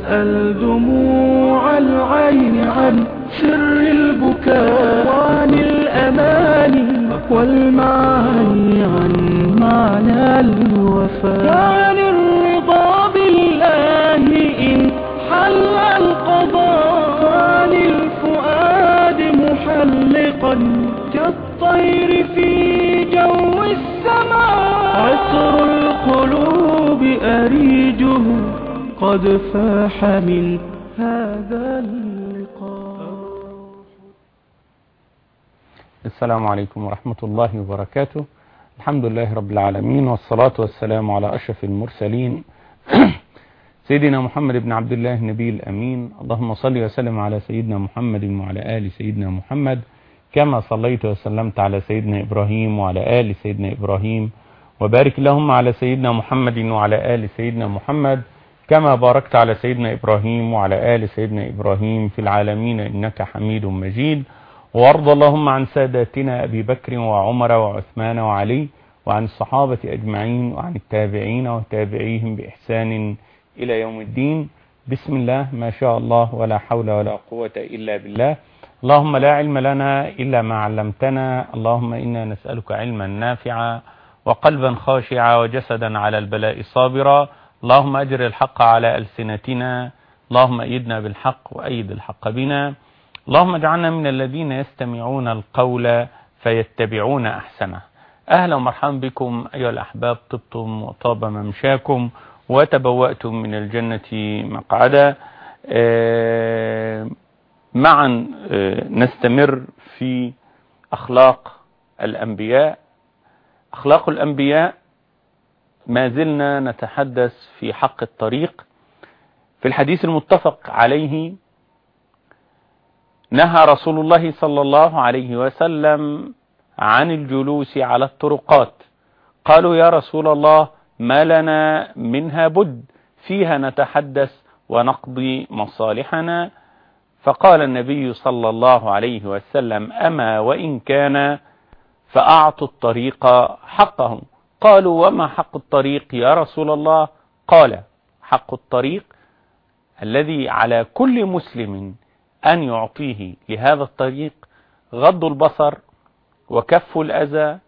واسأل دموع العين عن سر البكاء وعن الأماني والمعاني عن معنى الوفاء. وعن الرضا بالله إن حل القضاء. وعن الفؤاد محلقا كالطير في جو السماء. عطر القلوب أريجه قد فاح من هذا اللقاء. السلام عليكم ورحمة الله وبركاته. الحمد لله رب العالمين والصلاة والسلام على أشرف المرسلين. سيدنا محمد بن عبد الله النبي الأمين. اللهم صل وسلم على سيدنا محمد وعلى آل سيدنا محمد كما صليت وسلمت على سيدنا إبراهيم وعلى آل سيدنا إبراهيم. وبارك اللهم على سيدنا محمد وعلى آل سيدنا محمد كما باركت على سيدنا إبراهيم وعلى آل سيدنا إبراهيم في العالمين إنك حميد مجيد. وارض اللهم عن ساداتنا أبي بكر وعمر وعثمان وعلي وعن الصحابة أجمعين وعن التابعين وتابعيهم بإحسان إلى يوم الدين. بسم الله ما شاء الله ولا حول ولا قوة إلا بالله. اللهم لا علم لنا إلا ما علمتنا. اللهم إنا نسألك علما نافعا وقلبا خاشعا وجسدا على البلاء صابرا. اللهم أجر الحق على ألسنتنا اللهم أيدنا بالحق وأيد الحق بنا. اللهم اجعلنا من الذين يستمعون القول فيتبعون أحسنه. أهلا ومرحبا بكم أيها الأحباب طبتم وطاب ممشاكم وتبوأتم من الجنة مقعدا. معا نستمر في أخلاق الأنبياء. أخلاق الأنبياء ما زلنا نتحدث في حق الطريق. في الحديث المتفق عليه نهى رسول الله صلى الله عليه وسلم عن الجلوس على الطرقات. قالوا يا رسول الله ما لنا منها بد فيها نتحدث ونقضي مصالحنا. فقال النبي صلى الله عليه وسلم أما وإن كان فأعطوا الطريق حقه قالوا وما حق الطريق يا رسول الله؟ قال حق الطريق الذي على كل مسلم أن يعطيه لهذا الطريق غض البصر وكف الأذى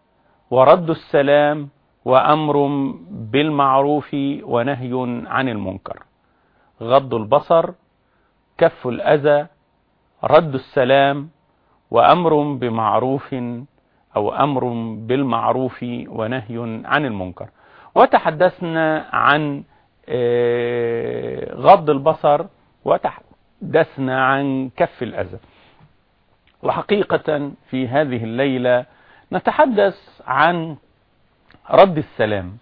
ورد السلام وأمر بالمعروف ونهي عن المنكر. غض البصر كف الأذى رد السلام وأمر بمعروف أو أمر بالمعروف ونهي عن المنكر. وتحدثنا عن غض البصر وتحدثنا عن كف الأذى. وحقيقة في هذه الليلة نتحدث عن رد السلام.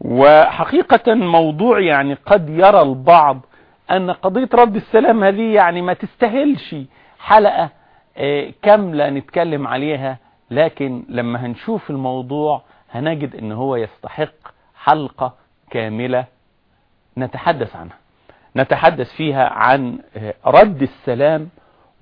وحقيقة موضوع يعني قد يرى البعض أن قضية رد السلام هذه يعني ما تستاهلش حلقة كاملة نتكلم عليها. لكن لما هنشوف الموضوع هنجد إن هو يستحق حلقة كاملة نتحدث عنها. نتحدث فيها عن رد السلام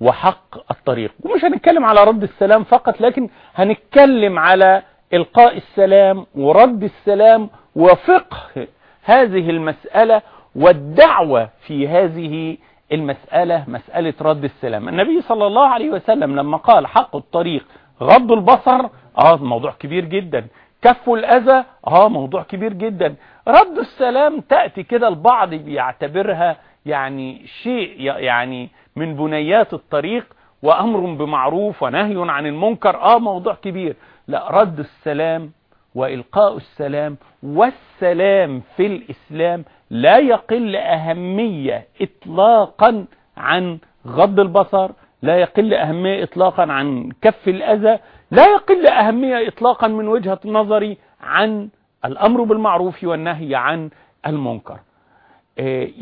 وحق الطريق. ومش هنتكلم على رد السلام فقط لكن هنتكلم على إلقاء السلام ورد السلام وفقه هذه المسألة والدعوة في هذه المسألة مسألة رد السلام. النبي صلى الله عليه وسلم لما قال حق الطريق غض البصر آه موضوع كبير جدا. كف الأذى آه موضوع كبير جدا. رد السلام تأتي كده البعض بيعتبرها يعني شيء يعني من بنيات الطريق وأمر بمعروف ونهي عن المنكر آه موضوع كبير. لا رد السلام وإلقاء السلام والسلام في الإسلام لا يقل أهمية إطلاقا عن غض البصر لا يقل أهمية إطلاقا عن كف الأذى لا يقل أهمية إطلاقا من وجهة نظري عن الأمر بالمعروف والنهي عن المنكر.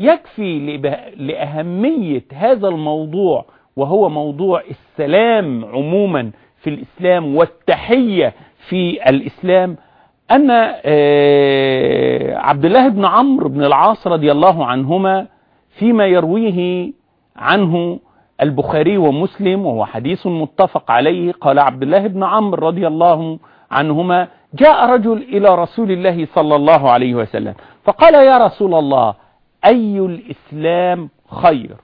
يكفي لأهمية هذا الموضوع وهو موضوع السلام عموما في الإسلام والتحية في الإسلام أن عبد الله بن عمرو بن العاص رضي الله عنهما فيما يرويه عنه البخاري ومسلم وهو حديث متفق عليه قال عبد الله بن عمرو رضي الله عنهما جاء رجل إلى رسول الله صلى الله عليه وسلم فقال يا رسول الله أي الإسلام خير؟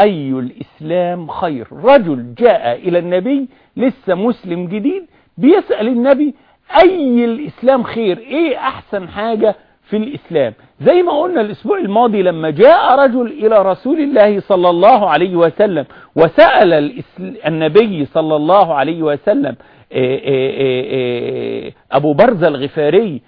أي الإسلام خير؟ رجل جاء إلى النبي لسه مسلم جديد بيسأل النبي أي الإسلام خير؟ إيه أحسن حاجة؟ في الإسلام. زي ما قلنا الأسبوع الماضي لما جاء رجل إلى رسول الله صلى الله عليه وسلم وسأل النبي صلى الله عليه وسلم أبو برزة الغفاري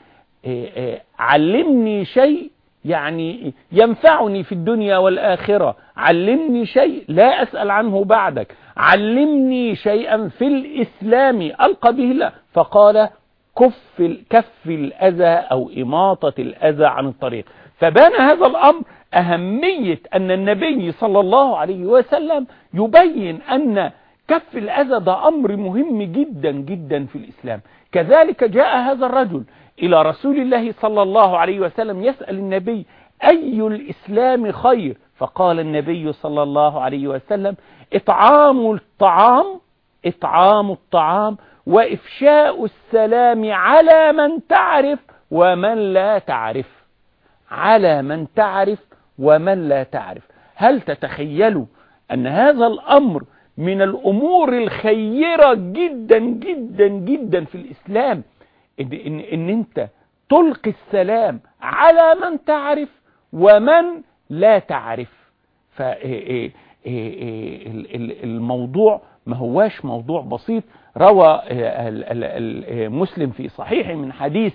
علمني شيء يعني ينفعني في الدنيا والآخرة. علمني شيء لا أسأل عنه بعدك. علمني شيئا في الإسلام. ألقى به الله. فقال كف كف الأذى أو إماطة الأذى عن الطريق. فبان هذا الأمر أهمية أن النبي صلى الله عليه وسلم يبين أن كف الأذى ده أمر مهم جدا جدا في الإسلام. كذلك جاء هذا الرجل إلى رسول الله صلى الله عليه وسلم يسأل النبي أي الإسلام خير؟ فقال النبي صلى الله عليه وسلم إطعام الطعام إطعام الطعام وإفشاء السلام على من تعرف ومن لا تعرف. على من تعرف ومن لا تعرف. هل تتخيلوا أن هذا الأمر من الأمور الخيرة جدا جدا جدا في الإسلام؟ إن, إن, إن أنت تلقي السلام على من تعرف ومن لا تعرف. فالموضوع ما هواش موضوع بسيط. روى مسلم في صحيح من حديث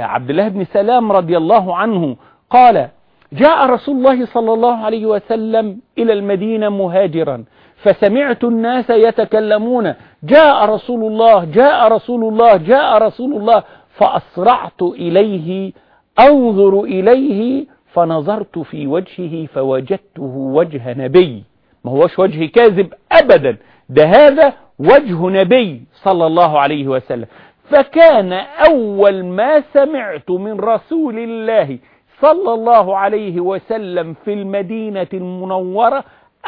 عبد الله بن سلام رضي الله عنه قال جاء رسول الله صلى الله عليه وسلم إلى المدينة مهاجرا فسمعت الناس يتكلمون جاء رسول الله جاء رسول الله جاء رسول الله فأسرعت إليه أنظر إليه فنظرت في وجهه فوجدته وجه نبي ما هوش وجه كاذب أبدا. ده هذا وجه نبي صلى الله عليه وسلم. فكان أول ما سمعت من رسول الله صلى الله عليه وسلم في المدينة المنورة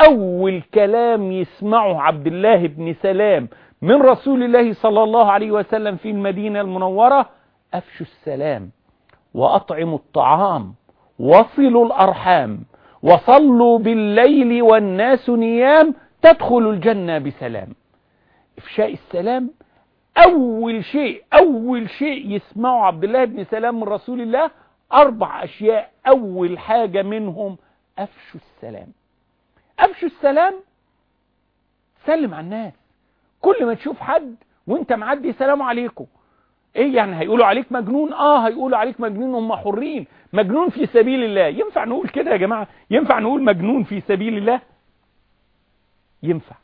أول كلام يسمعه عبد الله بن سلام من رسول الله صلى الله عليه وسلم في المدينة المنورة أفشوا السلام وأطعموا الطعام وصلوا الأرحام وصلوا بالليل والناس نيام تدخلوا الجنة بسلام. إفشاء السلام أول شيء أول شيء يسمعه عبد الله بن سلام من رسول الله أربع أشياء أول حاجة منهم أفشوا السلام. أفشوا السلام سلم على الناس. كل ما تشوف حد وانت معدي سلام عليكم. إيه يعني هيقولوا عليك مجنون؟ آه هيقولوا عليك مجنون هم حرين. مجنون في سبيل الله. ينفع نقول كده يا جماعة؟ ينفع نقول مجنون في سبيل الله؟ ينفع.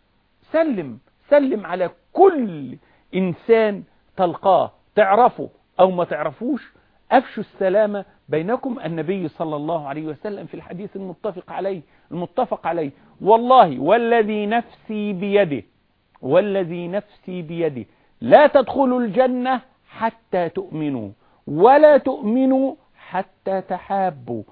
سلم. سلم على كل إنسان تلقاه تعرفه أو ما تعرفوش أفشوا السلامة بينكم النبي صلى الله عليه وسلم في الحديث المتفق عليه المتفق عليه. والله والذي نفسي بيده والذي نفسي بيده. لا تدخلوا الجنة حتى تؤمنوا ولا تؤمنوا حتى تحابوا.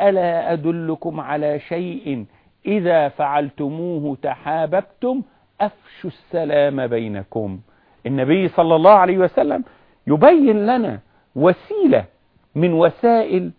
ألا أدلكم على شيء؟ إذا فعلتموه تحاببتم أفشوا السلام بينكم. النبي صلى الله عليه وسلم يبين لنا وسيلة من وسائل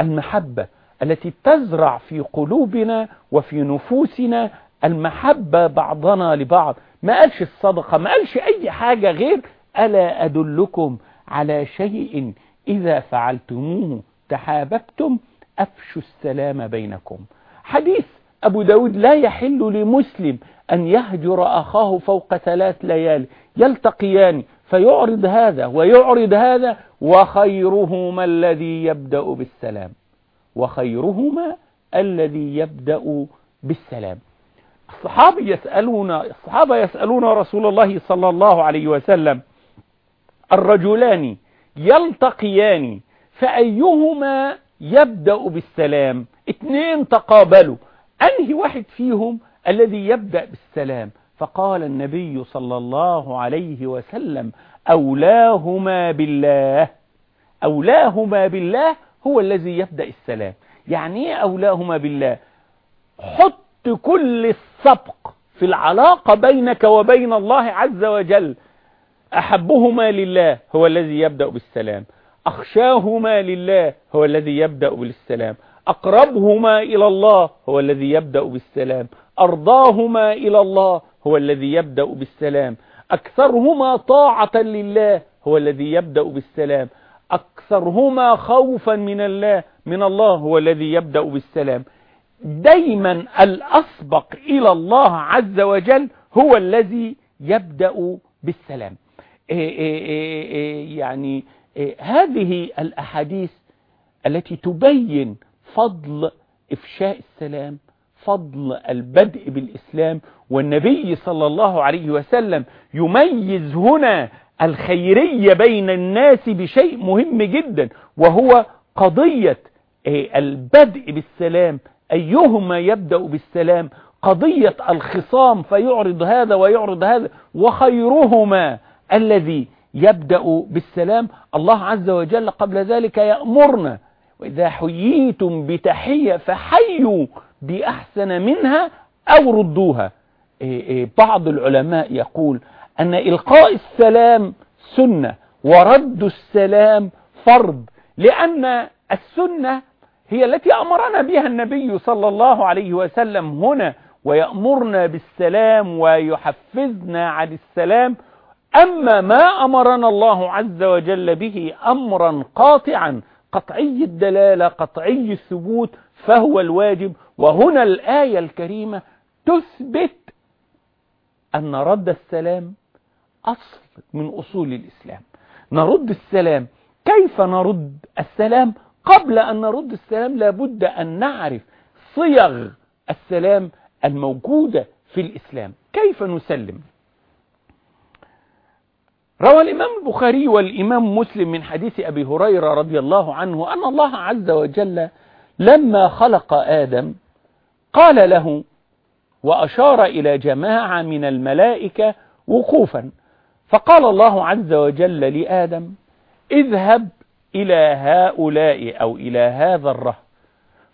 المحبة التي تزرع في قلوبنا وفي نفوسنا المحبة بعضنا لبعض. ما قالش الصدقة ما قالش أي حاجة غير ألا أدلكم على شيء إذا فعلتموه تحاببتم أفشوا السلام بينكم. حديث أبو داود لا يحل لمسلم أن يهجر أخاه فوق ثلاث ليالي. يلتقيان فيعرض هذا ويعرض هذا وخيرهما الذي يبدأ بالسلام. وخيرهما الذي يبدأ بالسلام. الصحابة يسألون الصحابة يسألون رسول الله صلى الله عليه وسلم الرجلان يلتقيان فأيهما يبدأ بالسلام؟ اثنين تقابلوا. أنهي واحد فيهم؟ الذي يبدأ بالسلام. فقال النبي صلى الله عليه وسلم أولاهما بالله. أولاهما بالله هو الذي يبدأ السلام. يعني إيه أولاهما بالله؟ حط كل السبق في العلاقة بينك وبين الله عز وجل. أحبهما لله هو الذي يبدأ بالسلام. أخشاهما لله هو الذي يبدأ بالسلام. أقربهما إلى الله هو الذي يبدأ بالسلام. أرضاهما إلى الله هو الذي يبدأ بالسلام. أكثرهما طاعة لله هو الذي يبدأ بالسلام. أكثرهما خوفا من الله من الله هو الذي يبدأ بالسلام. دايما الأسبق إلى الله عز وجل هو الذي يبدأ بالسلام. إيه إيه إيه يعني هذه الأحاديث التي تبين فضل إفشاء السلام فضل البدء بالإسلام والنبي صلى الله عليه وسلم يميز هنا الخيرية بين الناس بشيء مهم جدا وهو قضية البدء بالسلام أيهما يبدأ بالسلام قضية الخصام فيعرض هذا ويعرض هذا وخيرهما الذي يبدأ بالسلام. الله عز وجل قبل ذلك يأمرنا وإذا حييتم بتحية فحيوا بأحسن منها أو ردوها. بعض العلماء يقول أن إلقاء السلام سنة ورد السلام فرض لأن السنة هي التي أمرنا بها النبي صلى الله عليه وسلم هنا ويأمرنا بالسلام ويحفزنا على السلام. أما ما أمرنا الله عز وجل به أمرا قاطعا قطعي الدلالة قطعي الثبوت فهو الواجب. وهنا الآية الكريمة تثبت أن رد السلام أصل من أصول الإسلام. نرد السلام كيف نرد السلام؟ قبل أن نرد السلام لابد أن نعرف صيغ السلام الموجودة في الإسلام. كيف نسلم؟ روى الإمام البخاري والإمام مسلم من حديث أبي هريرة رضي الله عنه أن الله عز وجل لما خلق آدم قال له وأشار إلى جماعة من الملائكة وقوفا. فقال الله عز وجل لآدم اذهب إلى هؤلاء أو إلى هذا الرهب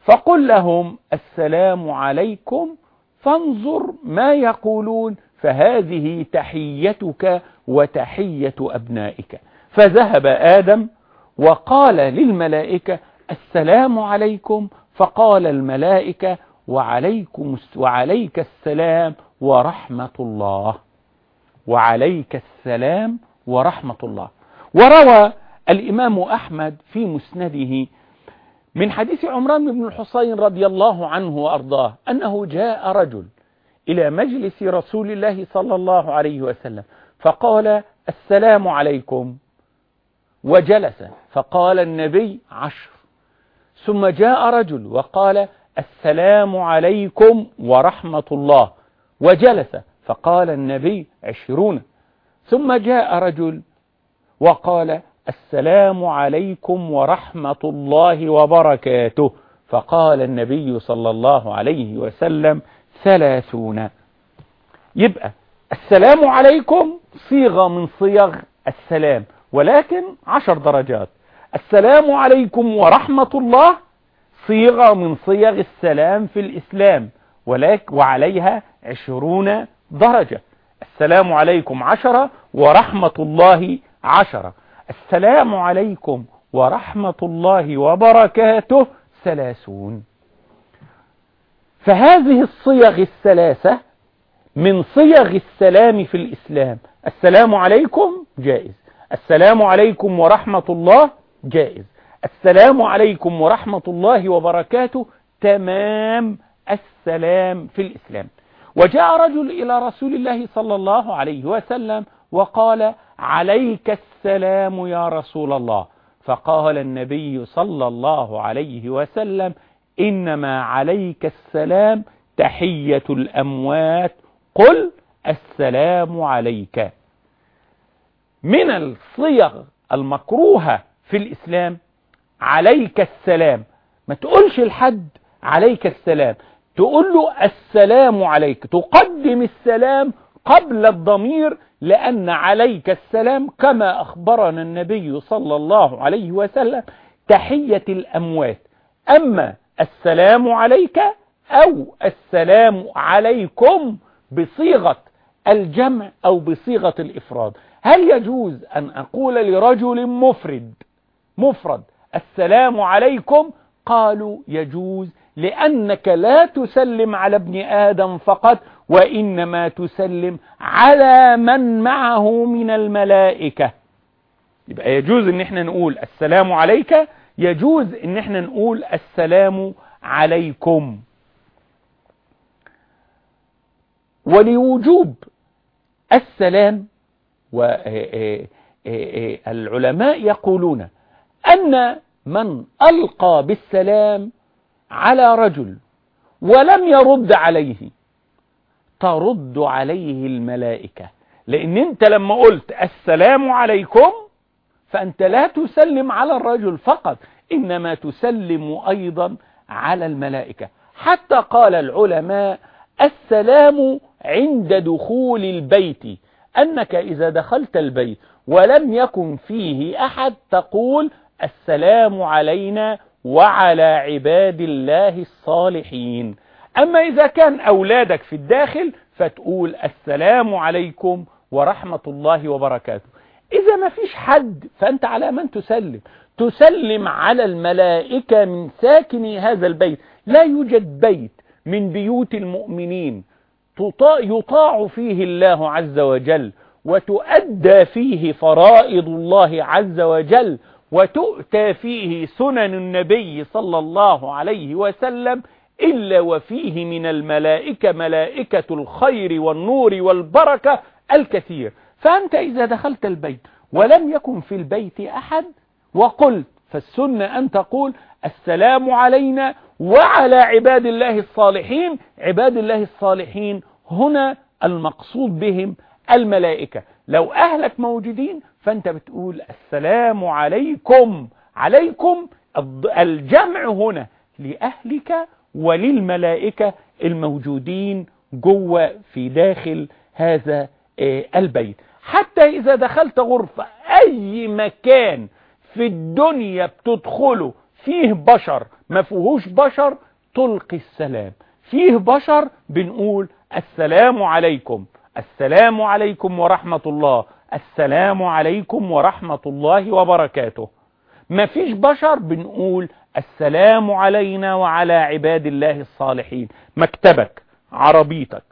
فقل لهم السلام عليكم فانظر ما يقولون فهذه تحيتك وتحية أبنائك. فذهب آدم وقال للملائكة السلام عليكم فقال الملائكة وعليكم وعليك السلام ورحمة الله. وعليك السلام ورحمة الله. وروى الإمام أحمد في مسنده من حديث عمران بن الحصين رضي الله عنه وأرضاه أنه جاء رجل إلى مجلس رسول الله صلى الله عليه وسلم فقال السلام عليكم وجلس. فقال النبي عشر. ثم جاء رجل وقال السلام عليكم ورحمة الله. وجلس. فقال النبي عشرون. ثم جاء رجل وقال السلام عليكم ورحمة الله وبركاته. فقال النبي صلى الله عليه وسلم ثلاثون. يبقى السلام عليكم صيغة من صيغ السلام ولكن عشر درجات. السلام عليكم ورحمة الله صيغة من صيغ السلام في الإسلام ولك وعليها عشرون درجة. السلام عليكم عشرة ورحمة الله عشرة. السلام عليكم ورحمة الله وبركاته ثلاثون. فهذه الصيغ الثلاثة من صيغ السلام في الإسلام. السلام عليكم جائز. السلام عليكم ورحمة الله جائز. السلام عليكم ورحمة الله وبركاته تمام السلام في الإسلام. وجاء رجل إلى رسول الله صلى الله عليه وسلم وقال عليك السلام يا رسول الله. فقال النبي صلى الله عليه وسلم إنما عليك السلام تحية الأموات قل السلام عليك. من الصيغ المكروهة في الإسلام عليك السلام. ما تقولش لحد عليك السلام. تقول له السلام عليك. تقدم السلام قبل الضمير لأن عليك السلام كما أخبرنا النبي صلى الله عليه وسلم تحية الأموات. أما السلام عليك أو السلام عليكم بصيغة الجمع أو بصيغة الإفراد. هل يجوز أن أقول لرجل مفرد مفرد السلام عليكم؟ قالوا يجوز لأنك لا تسلم على ابن آدم فقط وإنما تسلم على من معه من الملائكة. يبقى يجوز إن إحنا نقول السلام عليك يجوز إن إحنا نقول السلام عليكم. ولوجوب السلام والعلماء يقولون أن من ألقى بالسلام على رجل ولم يرد عليه ترد عليه الملائكة. لأن أنت لما قلت السلام عليكم فأنت لا تسلم على الرجل فقط إنما تسلم أيضا على الملائكة. حتى قال العلماء السلام عند دخول البيت. أنك إذا دخلت البيت ولم يكن فيه أحد تقول السلام علينا وعلى عباد الله الصالحين. أما إذا كان أولادك في الداخل فتقول السلام عليكم ورحمة الله وبركاته. إذا ما فيش حد فأنت على من تسلم؟ تسلم على الملائكة من ساكني هذا البيت. لا يوجد بيت. من بيوت المؤمنين. يطاع فيه الله عز وجل وتؤدى فيه فرائض الله عز وجل وتؤتى فيه سنن النبي صلى الله عليه وسلم إلا وفيه من الملائكة ملائكة الخير والنور والبركة الكثير. فأنت إذا دخلت البيت ولم يكن في البيت أحد وقلت فالسنة أن تقول السلام علينا وعلى عباد الله الصالحين عباد الله الصالحين هنا المقصود بهم الملائكة. لو أهلك موجودين فأنت بتقول السلام عليكم. عليكم الجمع هنا لأهلك وللملائكة الموجودين جوه في داخل هذا البيت. حتى إذا دخلت غرفة أي مكان في الدنيا بتدخله فيه بشر ما فيهوش بشر تلقي السلام. فيه بشر بنقول السلام عليكم. السلام عليكم ورحمة الله. السلام عليكم ورحمة الله وبركاته. ما فيش بشر بنقول السلام علينا وعلى عباد الله الصالحين. مكتبك عربيتك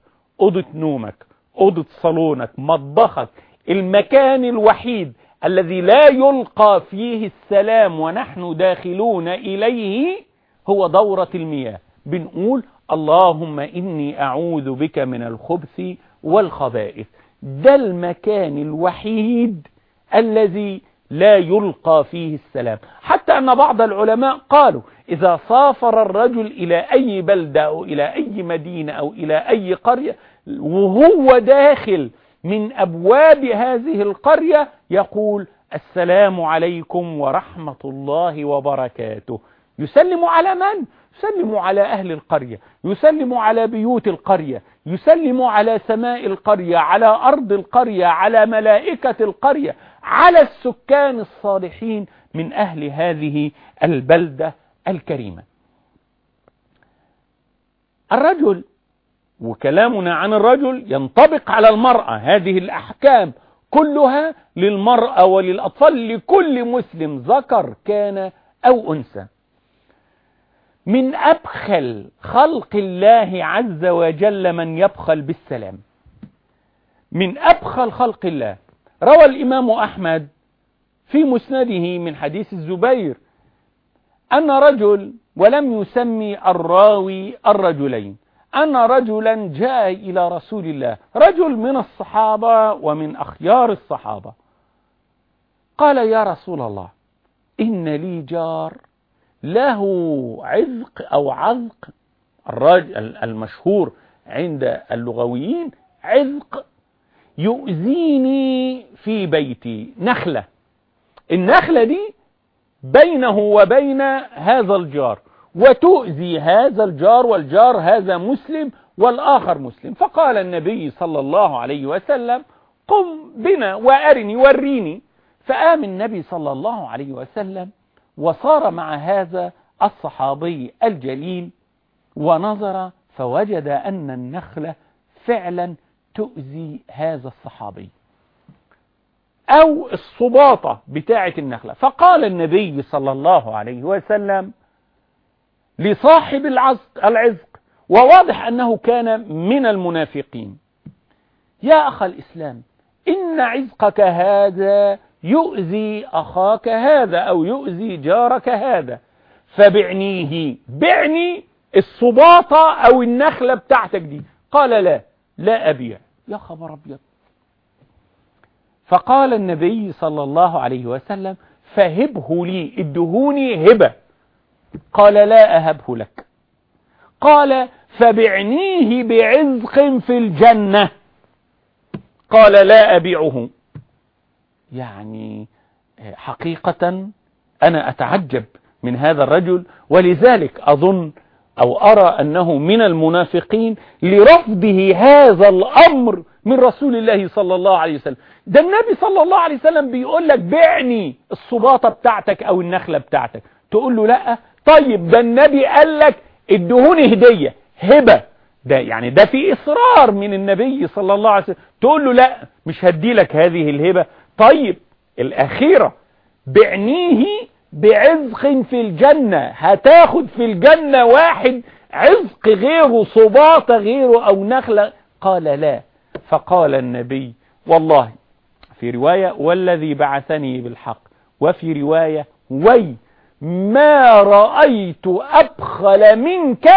أوضة نومك أوضة صالونك مطبخك المكان الوحيد الذي لا يلقى فيه السلام ونحن داخلون إليه هو دورة المياه. بنقول اللهم إني أعوذ بك من الخبث والخبائث. ده المكان الوحيد الذي لا يلقى فيه السلام. حتى أن بعض العلماء قالوا إذا سافر الرجل إلى أي بلدة أو إلى أي مدينة أو إلى أي قرية وهو داخل من أبواب هذه القرية يقول السلام عليكم ورحمة الله وبركاته يسلم على من؟ يسلم على أهل القرية يسلم على بيوت القرية يسلم على سماء القرية على أرض القرية على ملائكة القرية على السكان الصالحين من أهل هذه البلدة الكريمة الرجل وكلامنا عن الرجل ينطبق على المرأة. هذه الأحكام كلها للمرأة وللأطفال لكل مسلم ذكر كان أو أنثى. من أبخل خلق الله عز وجل من يبخل بالسلام. من أبخل خلق الله. روى الإمام أحمد في مسنده من حديث الزبير أن رجل ولم يسمي الراوي الرجلين. أن رجلا جاء إلى رسول الله رجل من الصحابة ومن أخيار الصحابة. قال يا رسول الله إن لي جار له عذق أو عذق الراجل المشهور عند اللغويين عذق يؤذيني في بيتي نخلة. النخلة دي بينه وبين هذا الجار. وتؤذي هذا الجار والجار هذا مسلم والآخر مسلم. فقال النبي صلى الله عليه وسلم قم بنا وأرني وريني. فآم النبي صلى الله عليه وسلم وصار مع هذا الصحابي الجليل ونظر فوجد أن النخلة فعلا تؤذي هذا الصحابي أو الصباطة بتاعة النخلة. فقال النبي صلى الله عليه وسلم لصاحب العزق, العزق وواضح أنه كان من المنافقين. يا أخ الإسلام إن عزقك هذا يؤذي أخاك هذا أو يؤذي جارك هذا فبعنيه بعني الصباطة أو النخلة بتاعتك دي. قال لا لا أبيع. يا خبر أبيض. فقال النبي صلى الله عليه وسلم فهبه لي ادهوني هبة. قال لا أهبه لك. قال فبعنيه بعزق في الجنة. قال لا أبيعه. يعني حقيقة أنا أتعجب من هذا الرجل ولذلك أظن أو أرى أنه من المنافقين لرفضه هذا الأمر من رسول الله صلى الله عليه وسلم. ده النبي صلى الله عليه وسلم بيقول لك بعني الصباطة بتاعتك أو النخلة بتاعتك. تقول له لا طيب ده النبي قال لك ادهوني هدية. هبة. ده يعني ده في إصرار من النبي صلى الله عليه وسلم. تقول له لا مش هدي لك هذه الهبة. طيب الأخيرة بعنيه بعزق في الجنة. هتاخد في الجنة واحد عزق غيره صباط غيره أو نخلة؟ قال لا. فقال النبي والله في رواية والذي بعثني بالحق. وفي رواية وي ما رأيت أبخل منك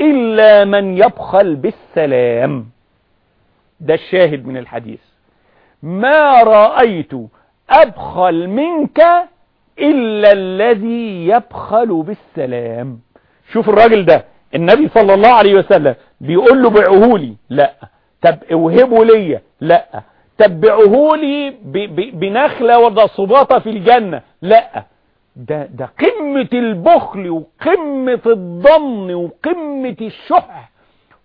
إلا من يبخل بالسلام. ده الشاهد من الحديث. ما رأيت أبخل منك إلا الذي يبخل بالسلام. شوف الراجل ده النبي صلى الله عليه وسلم بيقول له بعه لي لا. طب اوهبه لي لا. طب بعه لي بنخلة وده صباطة في الجنة لا. ده, ده قمة البخل وقمة الضن وقمة الشح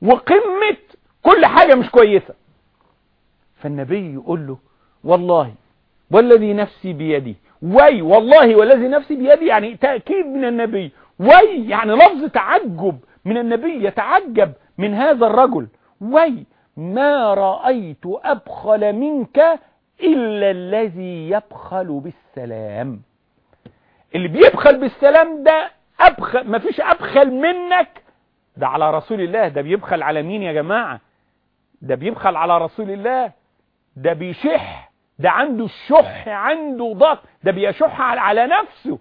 وقمة كل حاجة مش كويسة. فالنبي يقول له والله والذي نفسي بيدي. وي والله والذي نفسي بيدي يعني تأكيد من النبي. وي يعني لفظ تعجب من النبي يتعجب من هذا الرجل. وي ما رأيت أبخل منك إلا الذي يبخل بالسلام. اللي بيبخل بالسلام ده أبخل ما فيش أبخل منك. ده على رسول الله ده بيبخل على مين يا جماعة؟ ده بيبخل على رسول الله. ده بيشح ده عنده الشح عنده ضغط ده بيشح على نفسه.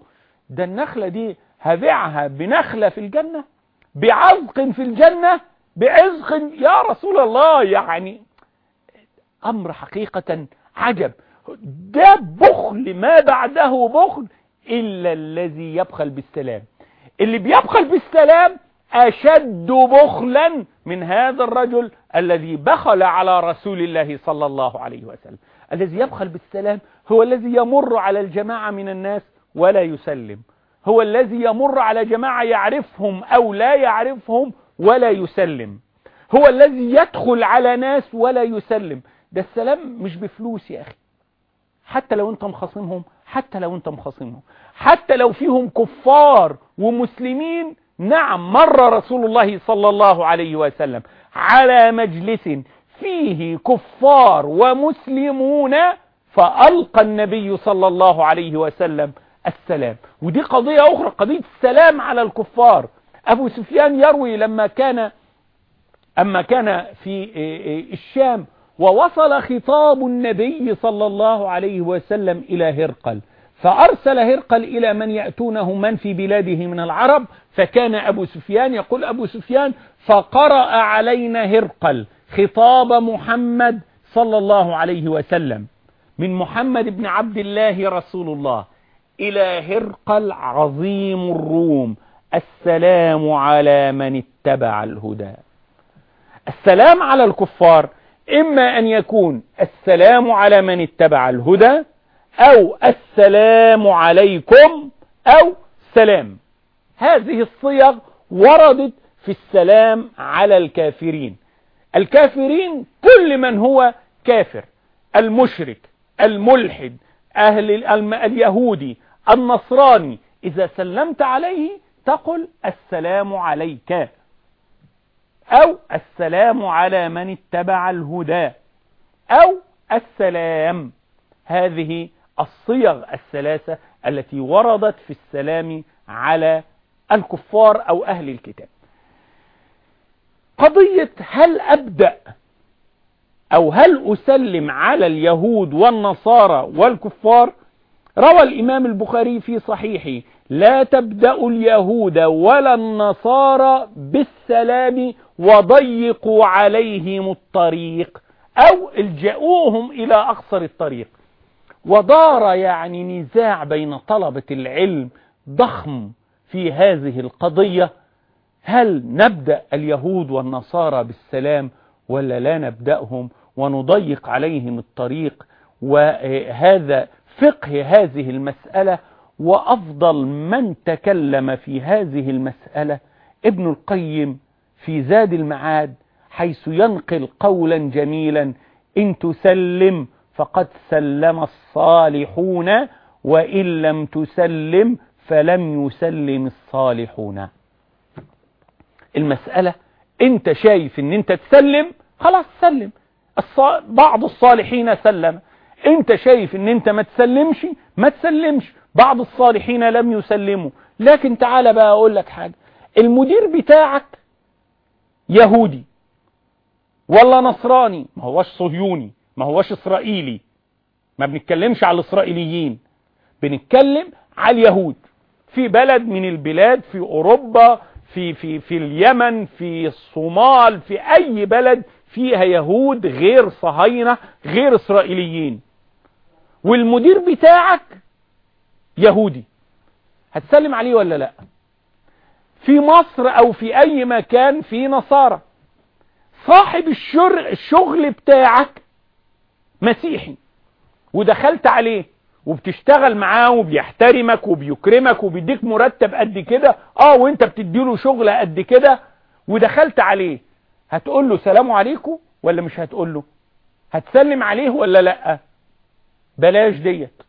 ده النخلة دي هبيعها بنخلة في الجنة بعزق في الجنة بعزق يا رسول الله. يعني أمر حقيقة عجب. ده بخل ما بعده بخل. إلا الذي يبخل بالسلام. اللي بيبخل بالسلام أشد بخلا من هذا الرجل الذي بخل على رسول الله صلى الله عليه وسلم. الذي يبخل بالسلام هو الذي يمر على الجماعة من الناس ولا يسلم. هو الذي يمر على جماعة يعرفهم أو لا يعرفهم ولا يسلم. هو الذي يدخل على ناس ولا يسلم. ده السلام مش بفلوس يا أخي. حتى لو أنت مخاصمهم حتى لو انت مخاصمهم حتى لو فيهم كفار ومسلمين نعم مر رسول الله صلى الله عليه وسلم على مجلس فيه كفار ومسلمون فألقى النبي صلى الله عليه وسلم السلام. ودي قضية أخرى قضية السلام على الكفار. أبو سفيان يروي لما كان أما كان في الشام ووصل خطاب النبي صلى الله عليه وسلم إلى هرقل. فأرسل هرقل إلى من يأتونه من في بلاده من العرب فكان أبو سفيان يقول أبو سفيان فقرأ علينا هرقل خطاب محمد صلى الله عليه وسلم. من محمد بن عبد الله رسول الله إلى هرقل عظيم الروم. السلام على من اتبع الهدى. السلام على الكفار إما أن يكون السلام على من اتبع الهدى أو السلام عليكم أو سلام. هذه الصيغ وردت في السلام على الكافرين. الكافرين كل من هو كافر المشرك الملحد أهل اليهودي النصراني. إذا سلمت عليه تقل السلام عليك. أو السلام على من اتبع الهدى. أو السلام. هذه الصيغ الثلاثة التي وردت في السلام على الكفار أو أهل الكتاب. قضية هل أبدأ أو هل أسلم على اليهود والنصارى والكفار؟ روى الإمام البخاري في صحيحه لا تبدأ اليهود ولا النصارى بالسلام وضيقوا عليهم الطريق أو الجأوهم إلى أقصر الطريق. ودار يعني نزاع بين طلبة العلم ضخم في هذه القضية. هل نبدأ اليهود والنصارى بالسلام ولا لا نبدأهم ونضيق عليهم الطريق؟ وهذا فقه هذه المسألة وأفضل من تكلم في هذه المسألة ابن القيم في زاد المعاد حيث ينقل قولا جميلا إن تسلم فقد سلم الصالحون وإن لم تسلم فلم يسلم الصالحون. المسألة أنت شايف إن أنت تسلم خلاص سلم. بعض الصالحين سلم. أنت شايف إن أنت ما تسلمش ما تسلمش. بعض الصالحين لم يسلموا. لكن تعال بقى أقول لك حاجة. المدير بتاعك يهودي ولا نصراني ما هوش صهيوني ما هوش إسرائيلي. ما بنتكلمش على الإسرائيليين بنتكلم على اليهود. في بلد من البلاد في أوروبا في في في اليمن في الصومال في أي بلد فيها يهود غير صهاينة غير إسرائيليين. والمدير بتاعك يهودي. هتسلم عليه ولا لا؟ في مصر أو في أي مكان في نصارى. صاحب الشغل بتاعك مسيحي. ودخلت عليه وبتشتغل معاه وبيحترمك وبيكرمك وبيديك مرتب قد كده. آه وأنت بتديله شغل قد كده. ودخلت عليه. هتقول له سلام عليكم ولا مش هتقول له؟ هتسلم عليه ولا لأ؟ بلاش ديت.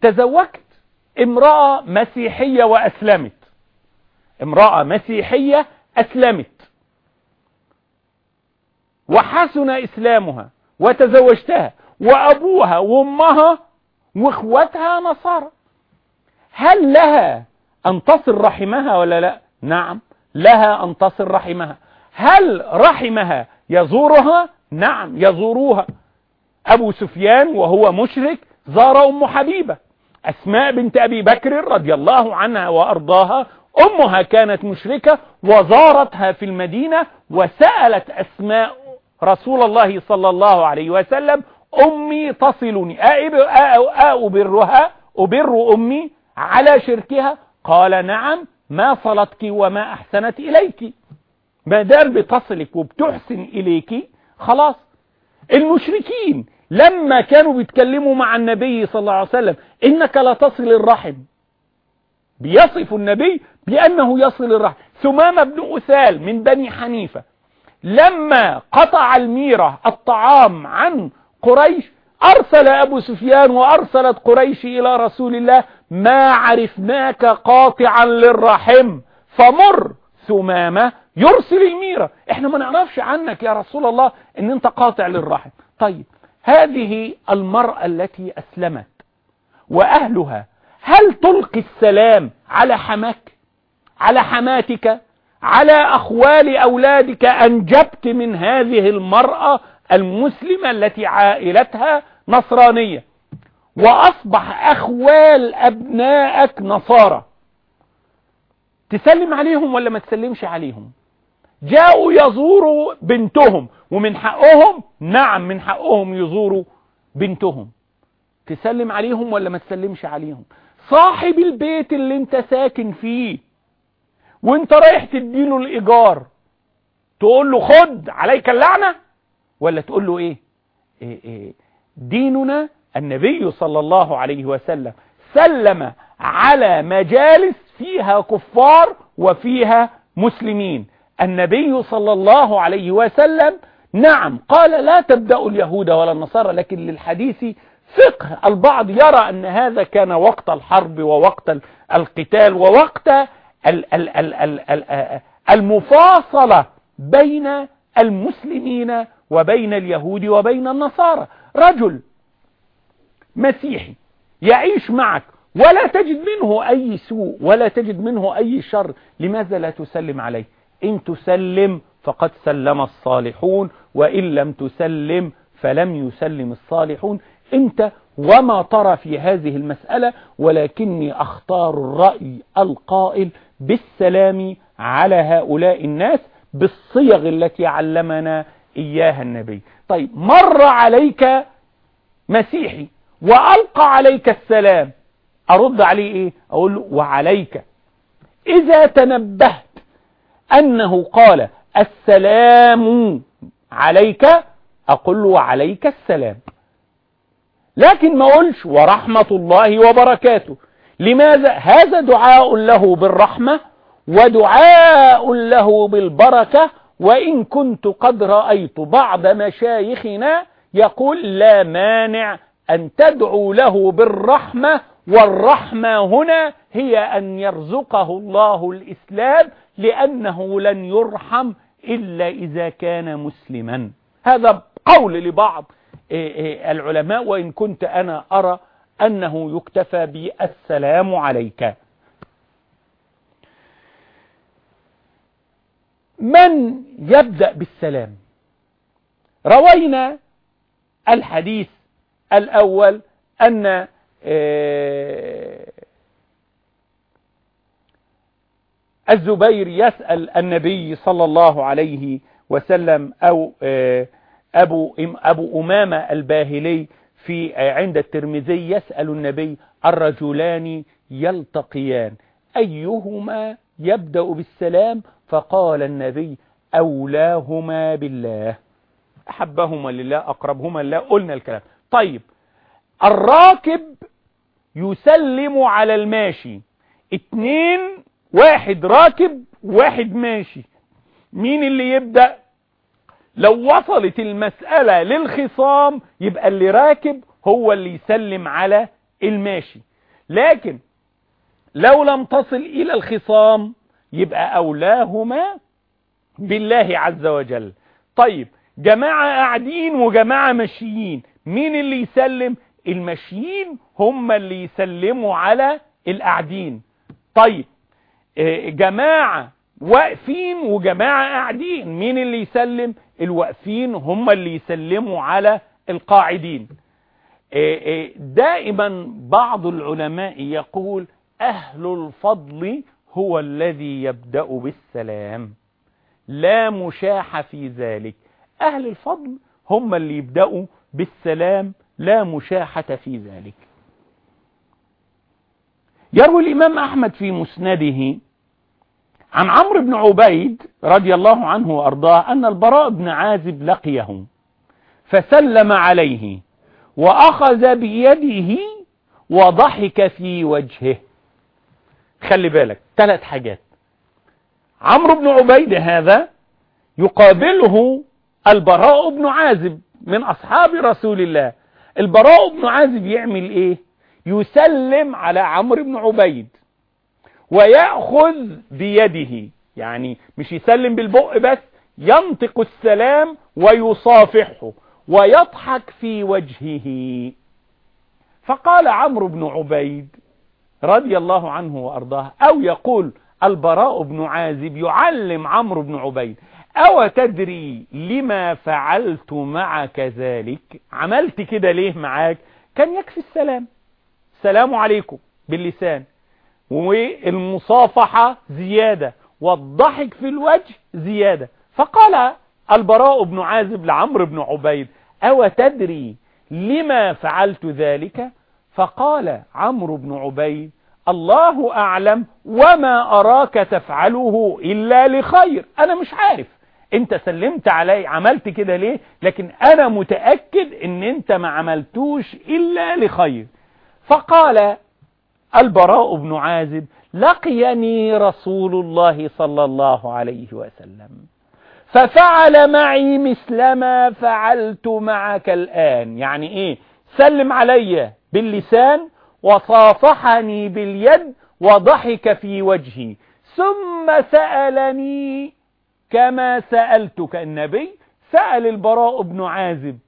تزوجت امرأة مسيحية وأسلمت. امرأة مسيحية أسلمت. وحسن إسلامها وتزوجتها وأبوها وأمها واخواتها نصارى. هل لها أن تصل رحمها ولا لا؟ نعم لها أن تصل رحمها. هل رحمها يزورها؟ نعم يزوروها. أبو سفيان وهو مشرك زار أم حبيبة. أسماء بنت أبي بكر رضي الله عنها وأرضاها أمها كانت مشركة وزارتها في المدينة وسألت أسماء رسول الله صلى الله عليه وسلم أمي تصلني أبرها أبر أمي على شركها؟ قال نعم ما صلتك وما أحسنت إليك. ما دام بتصلك وبتحسن إليك خلاص. المشركين لما كانوا بيتكلموا مع النبي صلى الله عليه وسلم إنك لا تصل الرحم. بيصف النبي بأنه يصل الرحم. ثمامة بن أثال من بني حنيفة لما قطع الميرة الطعام عن قريش أرسل أبو سفيان وأرسلت قريش إلى رسول الله ما عرفناك قاطعا للرحم فمر ثمامة يرسل الميرة. إحنا ما نعرفش عنك يا رسول الله إن أنت قاطع للرحم. طيب هذه المرأة التي أسلمت وأهلها هل تلقي السلام على حماك؟ على حماتك على أخوال أولادك أنجبت من هذه المرأة المسلمة التي عائلتها نصرانية. وأصبح أخوال أبنائك نصارى. تسلم عليهم ولا ما تسلمش عليهم؟ جاءوا يزوروا بنتهم ومن حقهم نعم من حقهم يزوروا بنتهم. تسلم عليهم ولا ما تسلمش عليهم؟ صاحب البيت اللي انت ساكن فيه وانت رايح تديله الإيجار تقول له خد عليك اللعنة ولا تقول له إيه, إيه, إيه ديننا النبي صلى الله عليه وسلم سلم على مجالس فيها كفار وفيها مسلمين. النبي صلى الله عليه وسلم نعم قال لا تبدأ اليهود ولا النصارى لكن للحديث فقه البعض يرى أن هذا كان وقت الحرب ووقت القتال ووقت المفاصلة بين المسلمين وبين اليهود وبين النصارى. رجل مسيحي يعيش معك ولا تجد منه أي سوء ولا تجد منه أي شر لماذا لا تسلم عليه؟ إن تسلم فقد سلم الصالحون وإن لم تسلم فلم يسلم الصالحون. أنت وما ترى في هذه المسألة ولكني أختار الرأي القائل بالسلام على هؤلاء الناس بالصيغ التي علمنا إياها النبي. طيب مر عليك مسيحي وألقى عليك السلام. أرد عليه إيه؟ أقول له وعليك. إذا تنبهت أنه قال السلام عليك أقول له وعليك السلام. لكن ما أقولش ورحمة الله وبركاته. لماذا هذا دعاء له بالرحمة ودعاء له بالبركة وإن كنت قد رأيت بعض مشايخنا يقول لا مانع أن تدعو له بالرحمة والرحمة هنا هي أن يرزقه الله الإسلام لأنه لن يرحم إلا إذا كان مسلما. هذا قول لبعض العلماء وإن كنت أنا أرى أنه يكتفى بالسلام عليك. من يبدأ بالسلام؟ روينا الحديث الأول أن الزبير يسأل النبي صلى الله عليه وسلم أو أبو, أبو أمامة الباهلي في عند الترمذي يسأل النبي الرجلان يلتقيان أيهما يبدأ بالسلام؟ فقال النبي أولاهما بالله. أحبهما لله أقربهما لله قلنا الكلام. طيب الراكب يسلم على الماشي. اتنين واحد راكب واحد ماشي. مين اللي يبدأ؟ لو وصلت المسألة للخصام يبقى اللي راكب هو اللي يسلم على الماشي. لكن لو لم تصل إلى الخصام يبقى أولاهما بالله عز وجل. طيب جماعة قاعدين وجماعة ماشيين مين اللي يسلم؟ الماشيين هم اللي يسلموا على القاعدين. طيب جماعة واقفين وجماعة قاعدين مين اللي يسلم؟ الواقفين هم اللي يسلموا على القاعدين. دائما بعض العلماء يقول أهل الفضل هو الذي يبدأ بالسلام. لا مشاح في ذلك. أهل الفضل هم اللي يبدأوا بالسلام لا مشاحة في ذلك. يروي الإمام أحمد في مسنده عن عمرو بن عبيد رضي الله عنه وأرضاه أن البراء بن عازب لقيه فسلم عليه وأخذ بيده وضحك في وجهه. خلي بالك ثلاث حاجات. عمرو بن عبيد هذا يقابله البراء بن عازب من أصحاب رسول الله. البراء بن عازب يعمل إيه؟ يسلم على عمرو بن عبيد. ويأخذ بيده. يعني مش يسلم بالبق بس ينطق السلام ويصافحه ويضحك في وجهه. فقال عمرو بن عبيد رضي الله عنه وأرضاه أو يقول البراء بن عازب يعلم عمرو بن عبيد أو تدري لما فعلت معك ذلك؟ عملت كده ليه معاك؟ كان يكفي السلام. السلام عليكم باللسان. والمصافحة زيادة والضحك في الوجه زيادة. فقال البراء بن عازب لعمرو بن عبيد أو تدري لما فعلت ذلك؟ فقال عمرو بن عبيد الله أعلم وما أراك تفعله إلا لخير. أنا مش عارف. أنت سلمت علي عملت كده ليه؟ لكن أنا متأكد إن أنت ما عملتوش إلا لخير. فقال البراء بن عازب لقيني رسول الله صلى الله عليه وسلم. ففعل معي مثل ما فعلت معك الآن. يعني إيه؟ سلم علي باللسان وصافحني باليد وضحك في وجهي. ثم سألني كما سألتك النبي. سأل البراء بن عازب.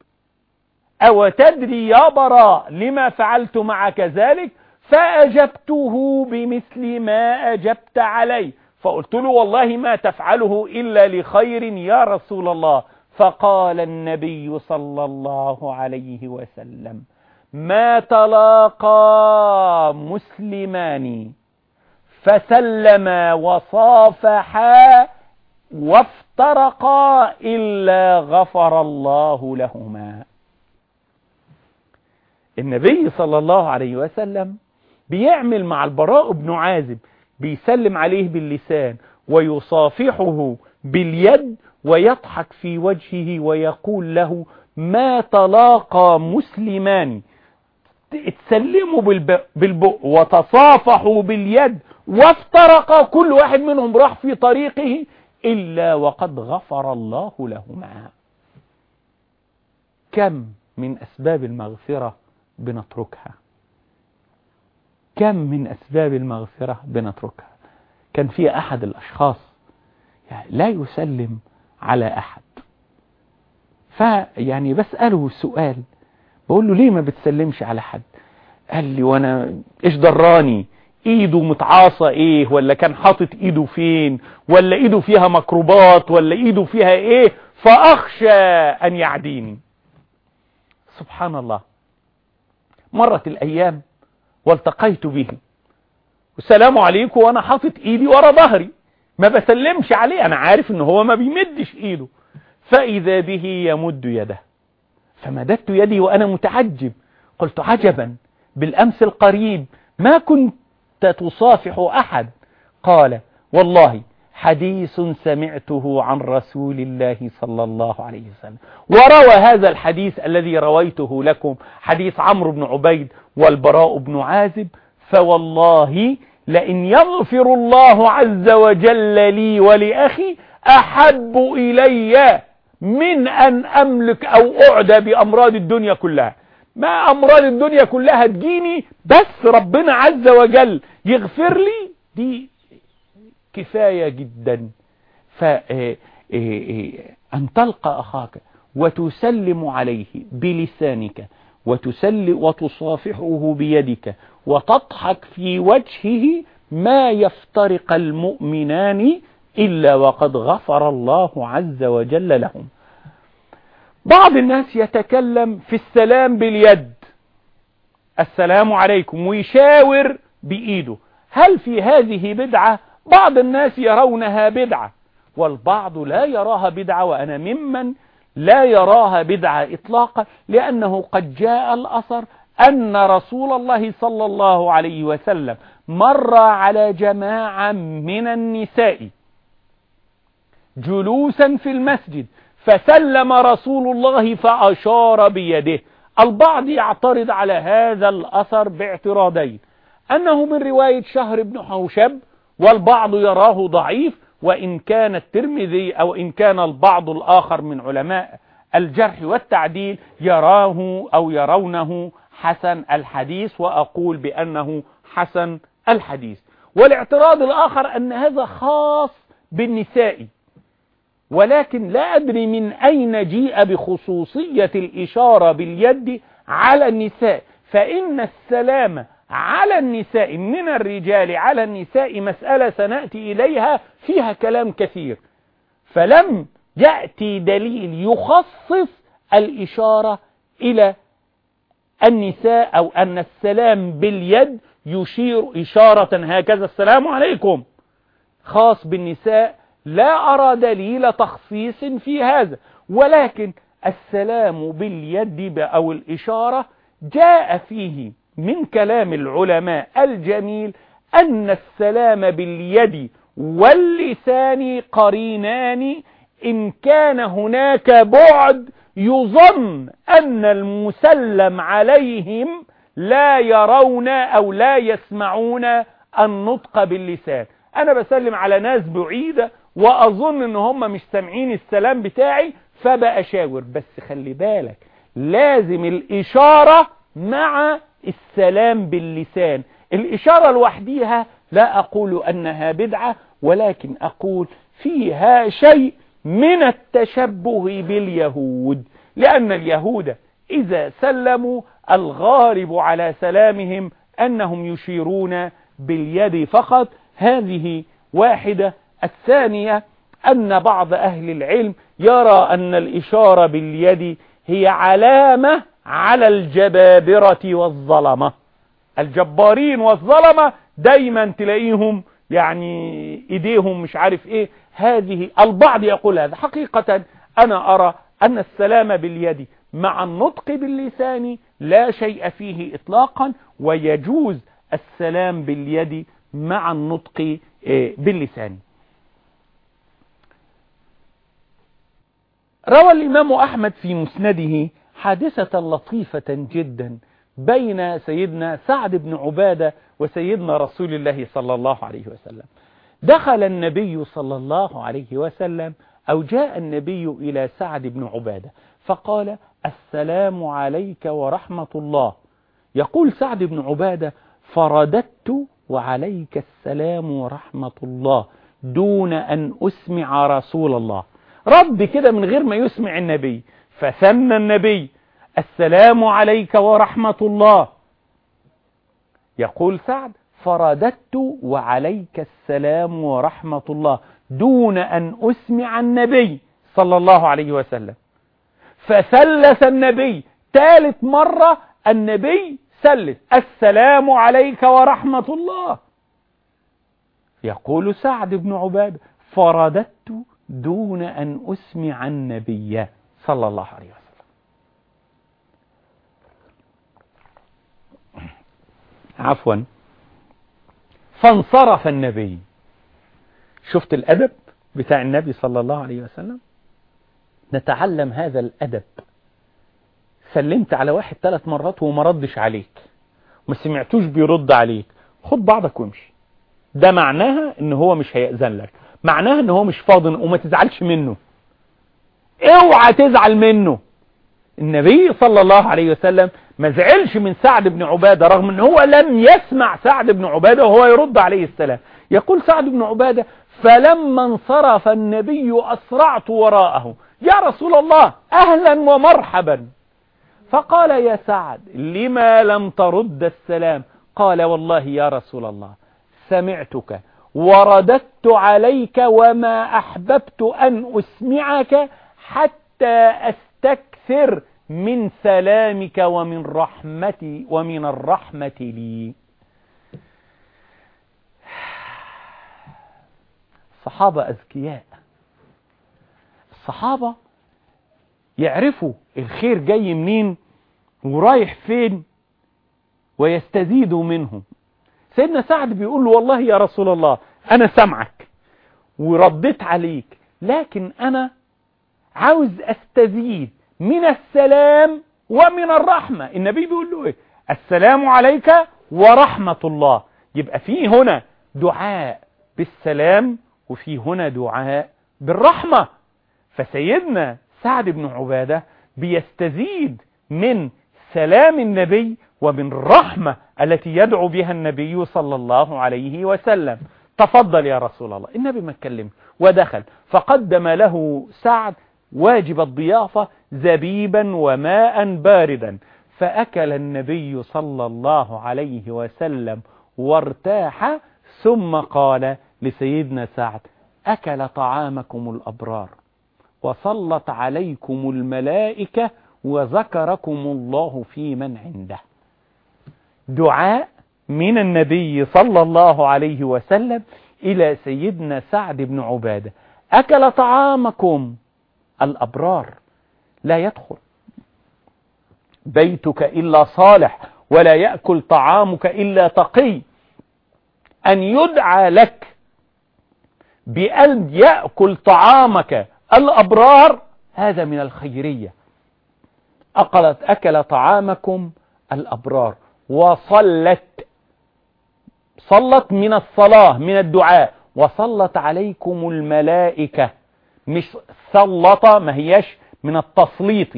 أو تدري يا براء لما فعلت معك ذلك؟ فأجبته بمثل ما أجبت عليه. فقلت له والله ما تفعله إلا لخير يا رسول الله. فقال النبي صلى الله عليه وسلم ما تلاقى مسلمان فسلما وصافحا وافترقا إلا غفر الله لهما. النبي صلى الله عليه وسلم بيعمل مع البراء بن عازب بيسلم عليه باللسان ويصافحه باليد ويضحك في وجهه ويقول له ما تلاقى مسلمان. اتسلموا بالبق وتصافحوا باليد وافترقا كل واحد منهم راح في طريقه إلا وقد غفر الله لهما. كم من أسباب المغفرة بنتركها؟ كم من أسباب المغفرة بنتركها. كان في أحد الأشخاص يعني لا يسلم على أحد. فيعني بسأله سؤال بقول له ليه ما بتسلمش على حد؟ قال لي وأنا إيش دراني إيده متعاصى إيه؟ ولا كان حاطط إيده فين؟ ولا إيده فيها مكروبات ولا إيده فيها إيه؟ فأخشى أن يعديني. سبحان الله. مرت الأيام والتقيت به. والسلام عليكم وأنا حاطط إيدي ورا ظهري. ما بسلمش عليه أنا عارف ان هو ما بيمدش إيده. فإذا به يمد يده. فمددت يدي وأنا متعجب. قلت عجبا بالأمس القريب ما كنت تصافح أحد. قال والله حديث سمعته عن رسول الله صلى الله عليه وسلم. وروى هذا الحديث الذي رويته لكم حديث عمرو بن عبيد والبراء بن عازب فوالله لئن يغفر الله عز وجل لي ولأخي أحب إلي من أن أملك أو أعدى بأمراض الدنيا كلها. ما أمراض الدنيا كلها تجيني بس ربنا عز وجل يغفر لي دي كفاية جدا. فأن تلقى أخاك وتسلم عليه بلسانك وتسل وتصافحه بيدك وتضحك في وجهه ما يفترق المؤمنان إلا وقد غفر الله عز وجل لهم. بعض الناس يتكلم في السلام باليد. السلام عليكم ويشاور بإيده. هل في هذه بدعة بعض الناس يرونها بدعة والبعض لا يراها بدعة وأنا ممن لا يراها بدعة إطلاقا لأنه قد جاء الأثر أن رسول الله صلى الله عليه وسلم مر على جماعة من النساء جلوسا في المسجد فسلم رسول الله فأشار بيده. البعض يعترض على هذا الأثر باعتراضين. أنه من رواية شهر بن حوشب والبعض يراه ضعيف وإن كان الترمذي أو إن كان البعض الآخر من علماء الجرح والتعديل يراه أو يرونه حسن الحديث وأقول بأنه حسن الحديث. والاعتراض الآخر أن هذا خاص بالنساء. ولكن لا أدري من أين جيء بخصوصية الإشارة باليد على النساء فإن السلام على النساء من الرجال على النساء مسألة سنأتي إليها فيها كلام كثير. فلم يأتي دليل يخصص الإشارة إلى النساء أو أن السلام باليد يشير إشارة هكذا. السلام عليكم. خاص بالنساء لا أرى دليل تخصيص في هذا. ولكن السلام باليد أو الإشارة جاء فيه من كلام العلماء الجميل أن السلام باليد واللسان قرينان إن كان هناك بعد يظن أن المسلم عليهم لا يرون أو لا يسمعون النطق باللسان. أنا بسلم على ناس بعيدة وأظن أن هم مش سامعين السلام بتاعي فبأشاور بس خلي بالك لازم الإشارة مع السلام باللسان. الإشارة لوحديها لا أقول أنها بدعة ولكن أقول فيها شيء من التشبه باليهود. لأن اليهود إذا سلموا الغارب على سلامهم أنهم يشيرون باليد فقط. هذه واحدة. الثانية أن بعض أهل العلم يرى أن الإشارة باليد هي علامة على الجبابرة والظلمة. الجبارين والظلمة دايما تلاقيهم يعني إيديهم مش عارف إيه. هذه البعض يقول هذا. حقيقة أنا أرى أن السلام باليد مع النطق باللسان لا شيء فيه اطلاقا ويجوز السلام باليد مع النطق باللسان. روى الإمام أحمد في مسنده حادثة لطيفة جدا بين سيدنا سعد بن عبادة وسيدنا رسول الله صلى الله عليه وسلم. دخل النبي صلى الله عليه وسلم أو جاء النبي إلى سعد بن عبادة فقال السلام عليك ورحمة الله. يقول سعد بن عبادة فرددت وعليك السلام ورحمة الله دون أن أسمع رسول الله. رد كده من غير ما يسمع النبي. فثنى النبي السلام عليك ورحمة الله. يقول سعد فرددت وعليك السلام ورحمة الله دون أن أسمع النبي صلى الله عليه وسلم. فثلث النبي ثالث مرة النبي ثلث السلام عليك ورحمة الله. يقول سعد بن عباد فرددت دون أن أسمع النبي. صلى الله عليه وسلم. عفوا. فانصرف النبي. شفت الأدب بتاع النبي صلى الله عليه وسلم؟ نتعلم هذا الأدب. سلمت على واحد ثلاث مرات وما ردش عليك. ما سمعتوش بيرد عليك. خد بعضك وامشي. ده معناها إن هو مش هيأذن لك. معناها إن هو مش فاضن وما تزعلش منه. اوعى تزعل منه. النبي صلى الله عليه وسلم ما زعلش من سعد بن عبادة رغم ان هو لم يسمع سعد بن عبادة وهو يرد عليه السلام. يقول سعد بن عبادة فلما انصرف النبي أسرعت وراءه. يا رسول الله أهلا ومرحبا. فقال يا سعد لما لم ترد السلام؟ قال والله يا رسول الله سمعتك ورددت عليك وما أحببت أن أسمعك حتى أستكثر من سلامك ومن رحمتي ومن الرحمة لي. الصحابة أذكياء. الصحابة يعرفوا الخير جاي منين ورايح فين ويستزيدوا منه سيدنا سعد بيقول له والله يا رسول الله أنا سمعك ورديت عليك لكن أنا عاوز أستزيد من السلام ومن الرحمة. النبي بيقول له إيه؟ السلام عليك ورحمة الله. يبقى في هنا دعاء بالسلام وفي هنا دعاء بالرحمة. فسيدنا سعد بن عبادة بيستزيد من سلام النبي ومن الرحمة التي يدعو بها النبي صلى الله عليه وسلم. تفضل يا رسول الله. النبي ما اتكلم ودخل فقدم له سعد واجب الضيافة زبيبا وماء باردا. فأكل النبي صلى الله عليه وسلم وارتاح ثم قال لسيدنا سعد أكل طعامكم الأبرار وصلت عليكم الملائكة وذكركم الله في من عنده. دعاء من النبي صلى الله عليه وسلم إلى سيدنا سعد بن عبادة أكل طعامكم الأبرار. لا يدخل. بيتك إلا صالح ولا يأكل طعامك إلا تقي. أن يدعى لك بأن يأكل طعامك الأبرار هذا من الخيرية. أقلت أكل طعامكم الأبرار. وصلت. صلت من الصلاة من الدعاء. وصلت عليكم الملائكة. مش سلط ما هيش من التسليط.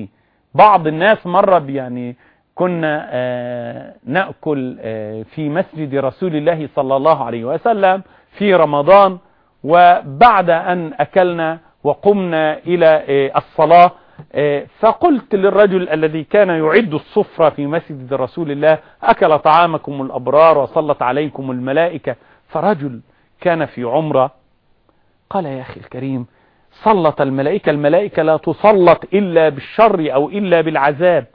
بعض الناس مرة يعني كنا آه نأكل آه في مسجد رسول الله صلى الله عليه وسلم في رمضان وبعد أن أكلنا وقمنا إلى آه الصلاة فقلت للرجل الذي كان يعد الصفرة في مسجد رسول الله أكل طعامكم الأبرار وصلت عليكم الملائكة. فرجل كان في عمرة قال يا أخي الكريم صلت الملائكة الملائكة لا تسلط إلا بالشر أو إلا بالعذاب.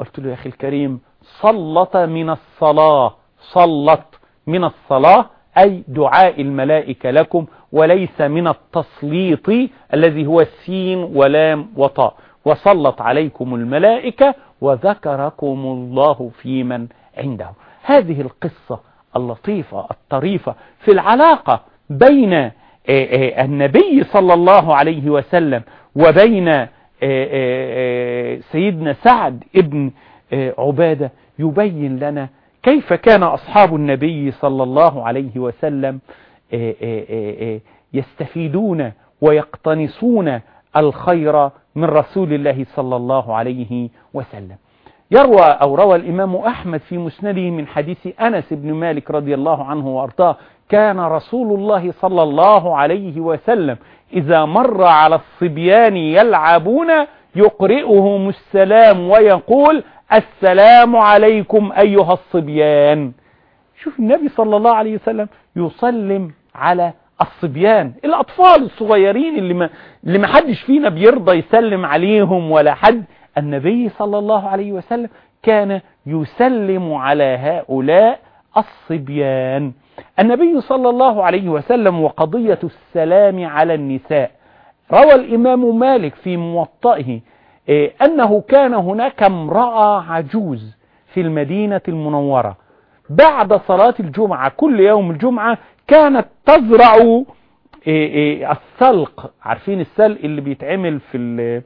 قلت له يا أخي الكريم صلت من الصلاة صلت من الصلاة أي دعاء الملائكة لكم وليس من التسليط الذي هو السين ولام وطاء. وصلت عليكم الملائكة وذكركم الله في من عنده. هذه القصة اللطيفة الطريفة في العلاقة بين النبي صلى الله عليه وسلم وبين سيدنا سعد ابن عبادة يبين لنا كيف كان أصحاب النبي صلى الله عليه وسلم يستفيدون ويقتنصون الخير من رسول الله صلى الله عليه وسلم. يروى أو روى الإمام أحمد في مسنده من حديث أنس بن مالك رضي الله عنه وأرضاه كان رسول الله صلى الله عليه وسلم إذا مر على الصبيان يلعبون يقرئهم السلام ويقول السلام عليكم أيها الصبيان. شوف النبي صلى الله عليه وسلم يسلم على الصبيان الأطفال الصغيرين اللي ما, اللي ما حدش فينا بيرضى يسلم عليهم ولا حد. النبي صلى الله عليه وسلم كان يسلم على هؤلاء الصبيان. النبي صلى الله عليه وسلم وقضية السلام على النساء. روى الإمام مالك في موطئه أنه كان هناك امرأة عجوز في المدينة المنورة. بعد صلاة الجمعة كل يوم الجمعة كانت تزرع السلق. عارفين السلق اللي بيتعمل في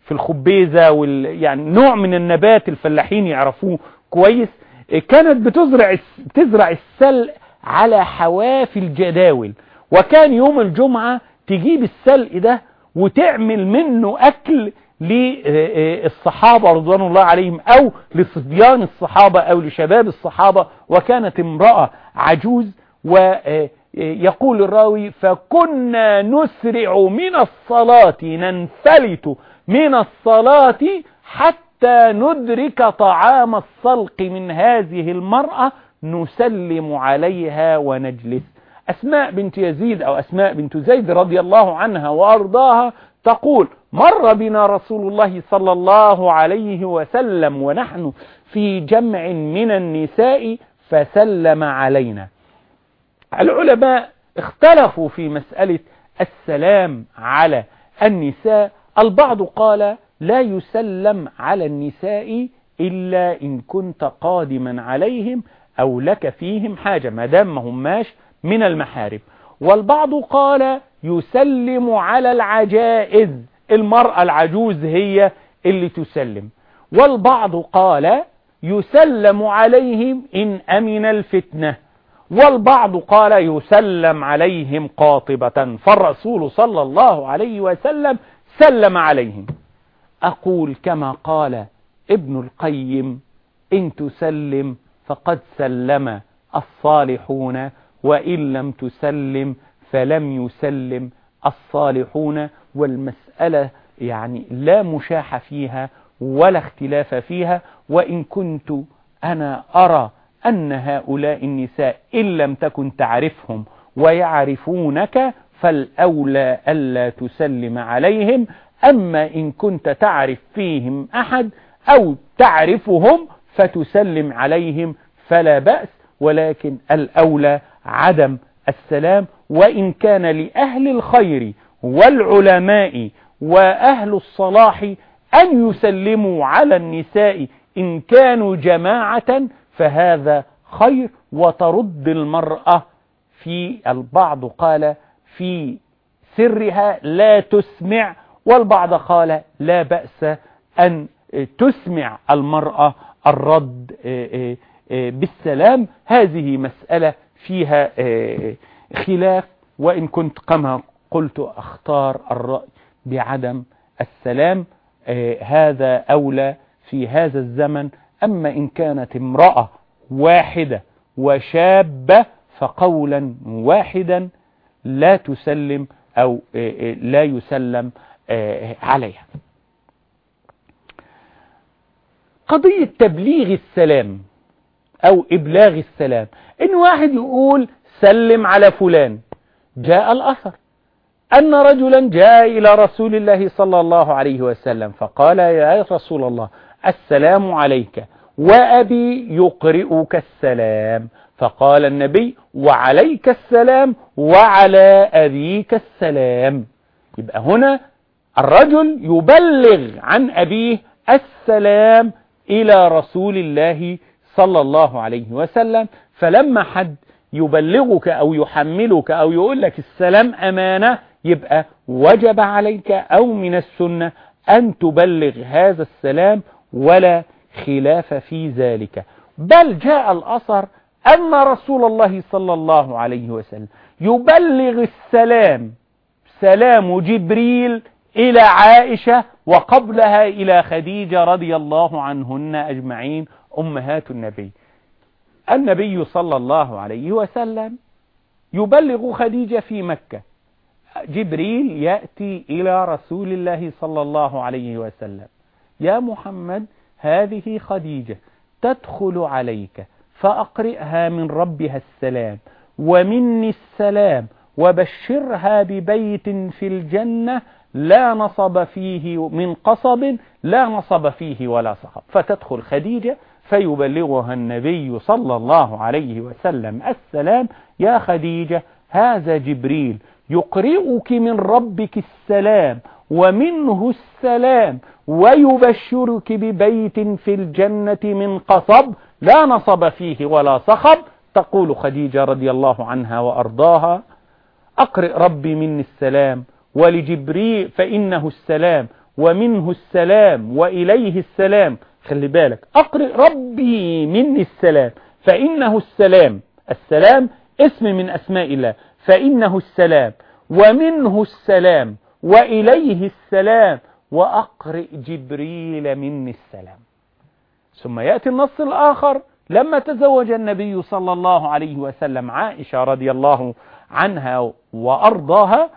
في الخبيزة وال يعني نوع من النبات الفلاحين يعرفوه كويس؟ كانت بتزرع بتزرع السلق على حواف الجداول. وكان يوم الجمعة تجيب السلق ده وتعمل منه أكل للصحابة رضوان الله عليهم أو لصبيان الصحابة أو لشباب الصحابة. وكانت امرأة عجوز ويقول الراوي فكنا نسرع من الصلاة ننفلت من الصلاة حتى ندرك طعام السلق من هذه المرأة نسلم عليها ونجلس. أسماء بنت يزيد أو أسماء بنت زيد رضي الله عنها وأرضاها تقول مر بنا رسول الله صلى الله عليه وسلم ونحن في جمع من النساء فسلم علينا. العلماء اختلفوا في مسألة السلام على النساء. البعض قال لا يسلم على النساء إلا إن كنت قادما عليهم أو لك فيهم حاجة ما دام ما هماش من المحارم والبعض قال يسلم على العجائز المرأة العجوز هي اللي تسلم. والبعض قال يسلم عليهم إن أمن الفتنة. والبعض قال يسلم عليهم قاطبة فالرسول صلى الله عليه وسلم سلم عليهم. أقول كما قال ابن القيم إن تسلم فقد سلم الصالحون وإن لم تسلم فلم يسلم الصالحون. والمسألة يعني لا مشاح فيها ولا اختلاف فيها. وإن كنت أنا أرى أن هؤلاء النساء إن لم تكن تعرفهم ويعرفونك فالأولى ألا تسلم عليهم. أما إن كنت تعرف فيهم أحد أو تعرفهم فتسلم عليهم فلا بأس ولكن الأولى عدم السلام وإن كان لأهل الخير والعلماء وأهل الصلاح أن يسلموا على النساء إن كانوا جماعة فهذا خير وترد المرأة في البعض قال في سرها لا تسمع والبعض قال لا بأس أن تسمع المرأة الرد بالسلام. هذه مسألة فيها خلاف. وإن كنت كما قلت أختار الرأي بعدم السلام هذا أولى في هذا الزمن. أما إن كانت امرأة واحدة وشابة فقولا واحدا لا تسلم أو لا يسلم عليها. قضية تبليغ السلام أو إبلاغ السلام. إن واحد يقول سلم على فلان جاء الأثر. أن رجلا جاء إلى رسول الله صلى الله عليه وسلم فقال يا رسول الله السلام عليك وأبي يقرئك السلام. فقال النبي وعليك السلام وعلى أبيك السلام. يبقى هنا الرجل يبلغ عن أبيه السلام إلى رسول الله صلى الله عليه وسلم. فلما حد يبلغك أو يحملك أو يقول لك السلام أمانة يبقى وجب عليك أو من السنة أن تبلغ هذا السلام ولا خلاف في ذلك. بل جاء الأثر أن رسول الله صلى الله عليه وسلم يبلغ السلام سلام جبريل إلى عائشة وقبلها إلى خديجة رضي الله عنهن أجمعين أمهات النبي. النبي صلى الله عليه وسلم يبلغ خديجة في مكة. جبريل يأتي إلى رسول الله صلى الله عليه وسلم. يا محمد هذه خديجة تدخل عليك فأقرئها من ربها السلام ومني السلام وبشرها ببيت في الجنة لا نصب فيه من قصب لا نصب فيه ولا صخب فتدخل خديجة فيبلغها النبي صلى الله عليه وسلم السلام يا خديجة هذا جبريل يقرئك من ربك السلام ومنه السلام ويبشرك ببيت في الجنة من قصب لا نصب فيه ولا صخب تقول خديجة رضي الله عنها وأرضاها أقرئ ربي مني السلام ولجبريل فإنه السلام ومنه السلام وإليه السلام. خلي بالك أقرئ ربي مني السلام. فإنه السلام السلام اسم من أسماء الله. فإنه السلام ومنه السلام وإليه السلام. وأقرئ جبريل مني السلام. ثم يأتي النص الآخر لما تزوج النبي صلى الله عليه وسلم عائشة رضي الله عنها وأرضاها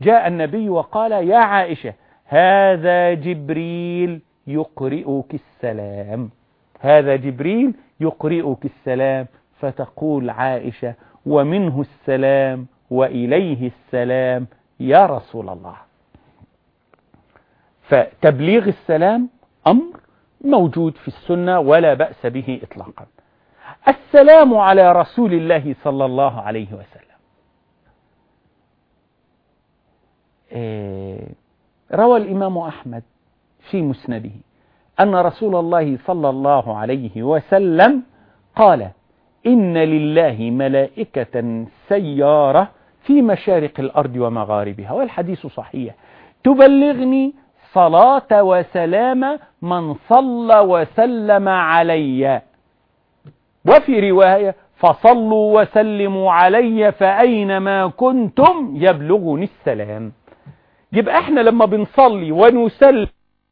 جاء النبي وقال يا عائشة هذا جبريل يقرئك السلام. هذا جبريل يقرئك السلام فتقول عائشة ومنه السلام وإليه السلام يا رسول الله. فتبليغ السلام أمر موجود في السنة ولا بأس به إطلاقا. السلام على رسول الله صلى الله عليه وسلم إيه، روى الإمام أحمد في مسنده أن رسول الله صلى الله عليه وسلم قال إن لله ملائكة سيارة في مشارق الأرض ومغاربها والحديث صحيح. تبلغني صلاة وسلام من صلى وسلم علي. وفي رواية فصلوا وسلموا علي فأينما كنتم يبلغني السلام. يبقى إحنا لما بنصلي ونسلم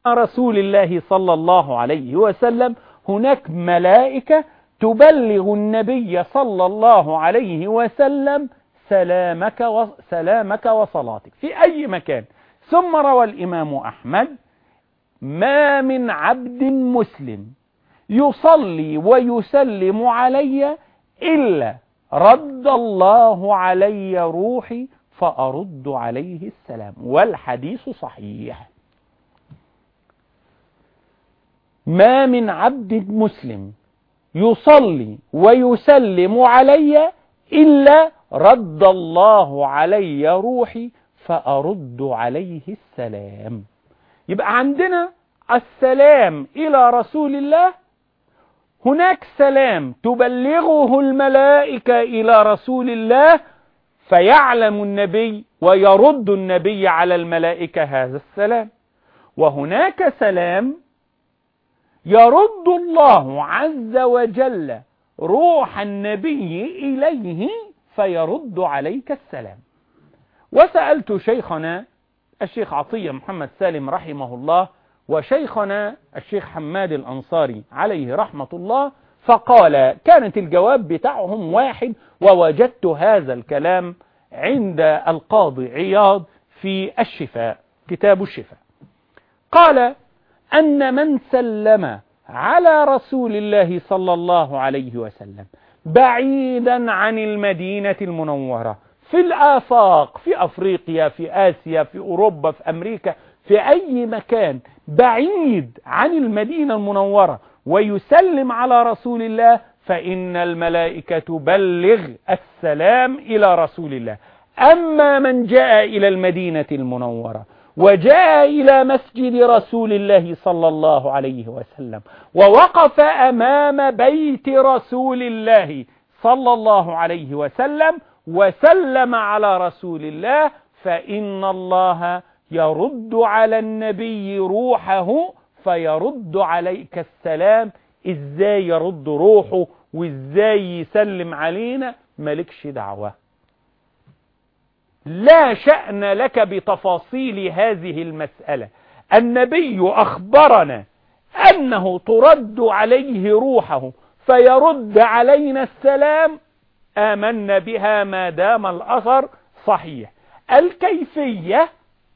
رسول الله صلى الله عليه وسلم هناك ملائكة تبلغ النبي صلى الله عليه وسلم سلامك وسلامك وصلاتك في أي مكان. ثم روى الإمام أحمد ما من عبد مسلم يصلي ويسلم علي إلا رد الله علي روحي فأرد عليه السلام. والحديث صحيح. ما من عبد مسلم يصلي ويسلم علي إلا رد الله علي روحي فأرد عليه السلام. يبقى عندنا السلام إلى رسول الله. هناك سلام تبلغه الملائكة إلى رسول الله. فيعلم النبي ويرد النبي على الملائكة هذا السلام. وهناك سلام يرد الله عز وجل روح النبي إليه فيرد عليك السلام. وسألت شيخنا الشيخ عطية محمد سالم رحمه الله وشيخنا الشيخ حماد الأنصاري عليه رحمة الله فقال كانت الجواب بتاعهم واحد ووجدت هذا الكلام عند القاضي عياض في الشفاء كتاب الشفاء. قال أن من سلم على رسول الله صلى الله عليه وسلم بعيدا عن المدينة المنورة في الآفاق في أفريقيا في آسيا في أوروبا في أمريكا في أي مكان بعيد عن المدينة المنورة ويسلم على رسول الله فإن الملائكة تبلغ السلام إلى رسول الله. أما من جاء إلى المدينة المنورة وجاء إلى مسجد رسول الله صلى الله عليه وسلم ووقف أمام بيت رسول الله صلى الله عليه وسلم وسلم على رسول الله فإن الله يرد على النبي روحه فيرد عليك السلام إزاي يرد روحه وإزاي يسلم علينا؟ مالكش دعوة. لا شأن لك بتفاصيل هذه المسألة. النبي أخبرنا أنه ترد عليه روحه فيرد علينا السلام. آمنا بها ما دام الأثر صحيح. الكيفية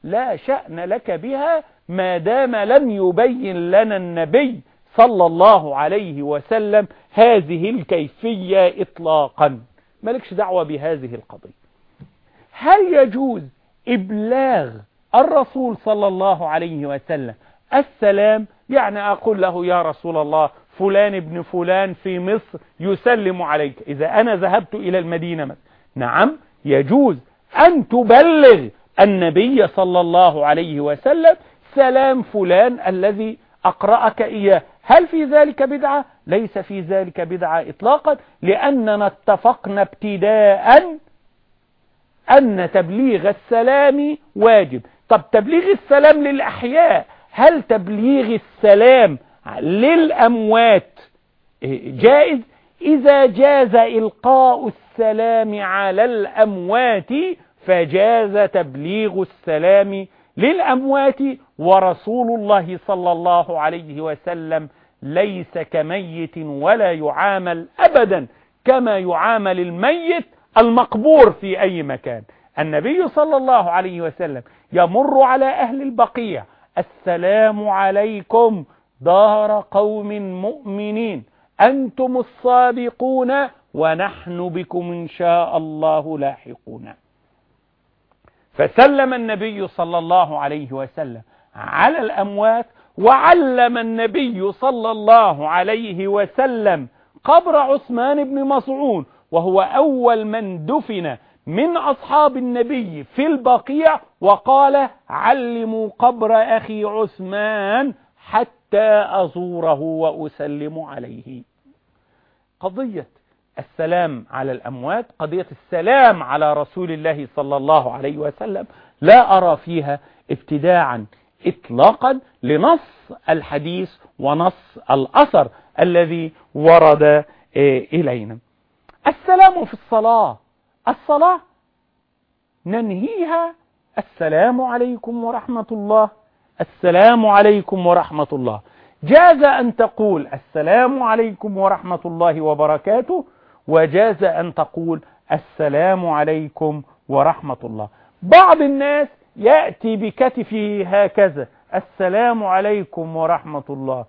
لا شأن لك بها ما دام لم يبين لنا النبي صلى الله عليه وسلم هذه الكيفية إطلاقا. مالكش دعوة بهذه القضية. هل يجوز إبلاغ الرسول صلى الله عليه وسلم السلام؟ يعني أقول له يا رسول الله فلان ابن فلان في مصر يسلم عليك. إذا أنا ذهبت إلى المدينة نعم يجوز أن تبلغ النبي صلى الله عليه وسلم سلام فلان الذي أقرأك إياه. هل في ذلك بدعة؟ ليس في ذلك بدعة إطلاقا لأننا اتفقنا ابتداء أن تبليغ السلام واجب طب تبليغ السلام للأحياء هل تبليغ السلام للأموات جائز إذا جاز إلقاء السلام على الأموات فجاز تبليغ السلام للأموات ورسول الله صلى الله عليه وسلم ليس كميت ولا يعامل أبدا كما يعامل الميت المقبور في أي مكان. النبي صلى الله عليه وسلم يمر على أهل البقيع. السلام عليكم. دار قوم مؤمنين. أنتم الصادقون ونحن بكم إن شاء الله لاحقون. فسلم النبي صلى الله عليه وسلم على الأموات وعلم النبي صلى الله عليه وسلم قبر عثمان بن مسعود وهو أول من دفن من أصحاب النبي في البقيع وقال علموا قبر أخي عثمان حتى أزوره وأسلم عليه. قضية السلام على الأموات قضية السلام على رسول الله صلى الله عليه وسلم لا أرى فيها ابتداعا إطلاقا لنص الحديث ونص الأثر الذي ورد إلينا. السلام في الصلاة. الصلاة ننهيها. السلام عليكم ورحمة الله. السلام عليكم ورحمة الله. جاز أن تقول السلام عليكم ورحمة الله وبركاته وجاز أن تقول السلام عليكم ورحمة الله. بعض الناس يأتي بكتفه هكذا. السلام عليكم ورحمة الله.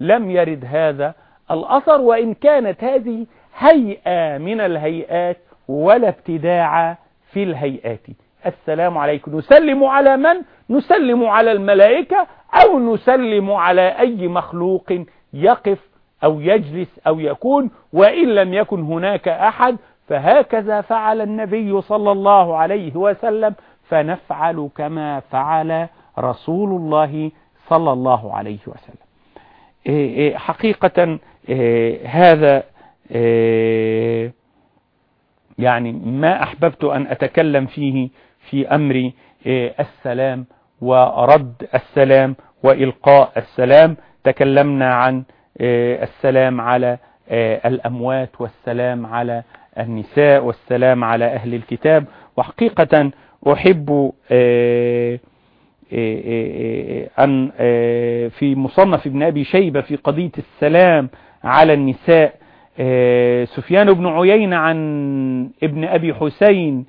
لم يرد هذا الأثر وإن كانت هذه هيئة من الهيئات ولا ابتداع في الهيئات. السلام عليكم. نسلم على من؟ نسلم على الملائكة أو نسلم على أي مخلوق يقف أو يجلس أو يكون وإن لم يكن هناك أحد فهكذا فعل النبي صلى الله عليه وسلم. فنفعل كما فعل رسول الله صلى الله عليه وسلم. حقيقة هذا يعني ما أحببت أن أتكلم فيه في أمر السلام ورد السلام وإلقاء السلام. تكلمنا عن السلام على الأموات والسلام على النساء والسلام على أهل الكتاب. وحقيقة أحب أن في مصنف ابن أبي شيبة في قضية السلام على النساء سفيان بن عيينة عن ابن أبي حسين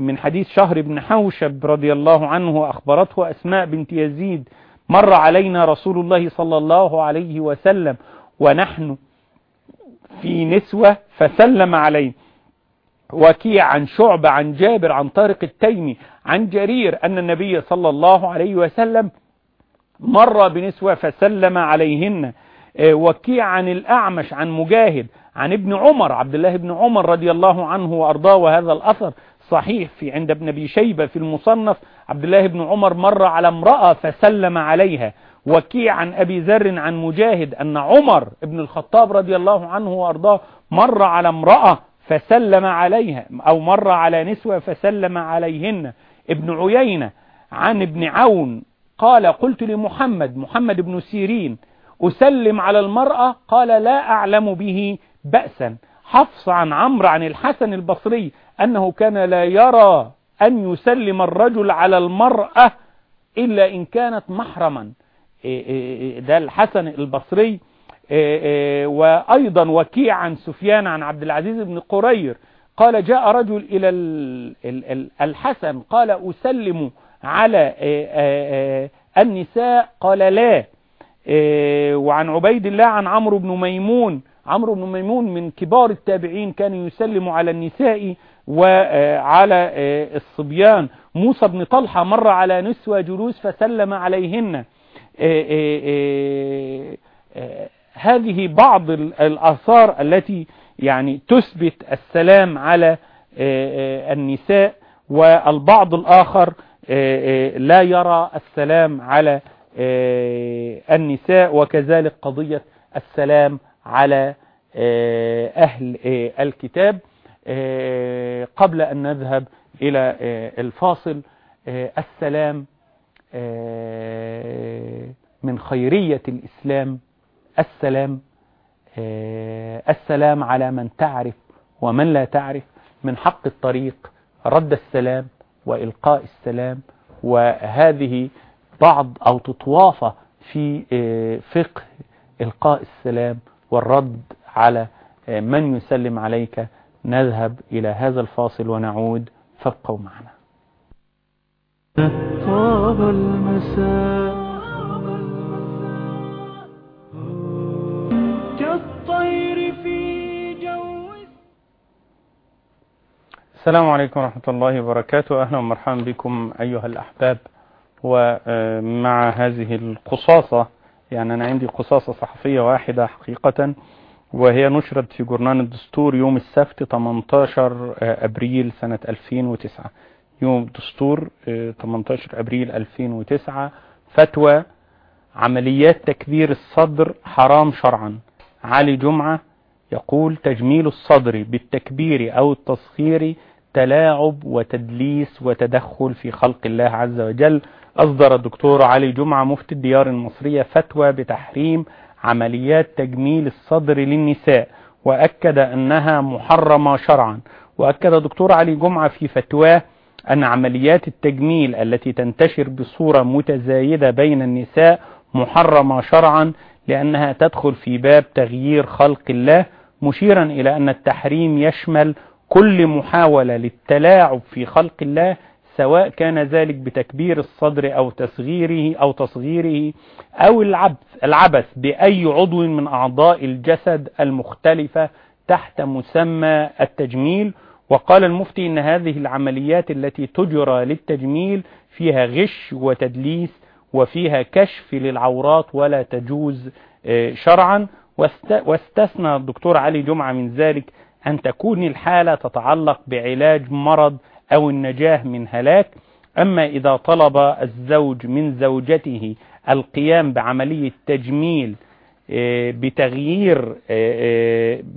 من حديث شهر بن حوشب رضي الله عنه أخبرته أسماء بنت يزيد مر علينا رسول الله صلى الله عليه وسلم ونحن في نسوة فسلم عليه. وكيع عن شعب عن جابر عن طارق التيمي عن جرير أن النبي صلى الله عليه وسلم مر بنسوة فسلم عليهن. وكيع عن الأعمش عن مجاهد عن ابن عمر عبد الله بن عمر رضي الله عنه وأرضاه وهذا الأثر صحيح في عند ابن أبي شيبة في المصنف. عبد الله بن عمر مر على امرأة فسلم عليها. وكيع عن أبي ذر عن مجاهد أن عمر ابن الخطاب رضي الله عنه وأرضاه مر على امرأة فسلم عليها أو مر على نسوة فسلم عليهن. ابن عيينة عن ابن عون قال قلت لمحمد محمد بن سيرين أسلم على المرأة؟ قال لا أعلم به بأسا. حفص عن عمرو عن الحسن البصري أنه كان لا يرى أن يسلم الرجل على المرأة إلا إن كانت محرما. ده الحسن البصري وأيضا وكيع عن سفيان عن عبد العزيز بن قرير قال جاء رجل إلى الحسن قال أسلم على النساء قال لا وعن عبيد الله عن عمرو بن ميمون عمرو بن ميمون من كبار التابعين كان يسلم على النساء وعلى الصبيان. موسى بن طلحة مر على نسوة جلوس فسلم عليهن هذه بعض الآثار التي يعني تثبت السلام على النساء والبعض الآخر لا يرى السلام على النساء وكذلك قضية السلام على أهل الكتاب. قبل أن نذهب إلى الفاصل السلام من خيرية الإسلام السلام السلام على من تعرف ومن لا تعرف من حق الطريق رد السلام وإلقاء السلام. وهذه بعض أو تطوافة في فقه إلقاء السلام والرد على من يسلم عليك. نذهب إلى هذا الفاصل ونعود. فابقوا معنا. طاب المساء. السلام عليكم ورحمة الله وبركاته. أهلا ومرحبا بكم أيها الأحباب. ومع هذه القصاصة يعني أنا عندي قصاصة صحفية واحدة حقيقة وهي نشرت في جورنال الدستور يوم السبت 18 أبريل سنة 2009 يوم دستور 18 أبريل 2009 فتوى عمليات تكبير الصدر حرام شرعا. علي جمعة يقول تجميل الصدر بالتكبير أو التصغير تلاعب وتدليس وتدخل في خلق الله عز وجل. أصدر الدكتور علي جمعة مفتي الديار المصرية فتوى بتحريم عمليات تجميل الصدر للنساء وأكد أنها محرمة شرعا. وأكد الدكتور علي جمعة في فتواه أن عمليات التجميل التي تنتشر بصورة متزايدة بين النساء محرمة شرعا لأنها تدخل في باب تغيير خلق الله مشيرا إلى أن التحريم يشمل كل محاولة للتلاعب في خلق الله سواء كان ذلك بتكبير الصدر أو تصغيره أو تصغيره أو العبث, بأي عضو من أعضاء الجسد المختلفة تحت مسمى التجميل. وقال المفتي إن هذه العمليات التي تجرى للتجميل فيها غش وتدليس وفيها كشف للعورات ولا تجوز شرعا. واستثنى الدكتور علي جمعة من ذلك أن تكون الحالة تتعلق بعلاج مرض أو النجاة من هلاك. أما إذا طلب الزوج من زوجته القيام بعملية تجميل بتغيير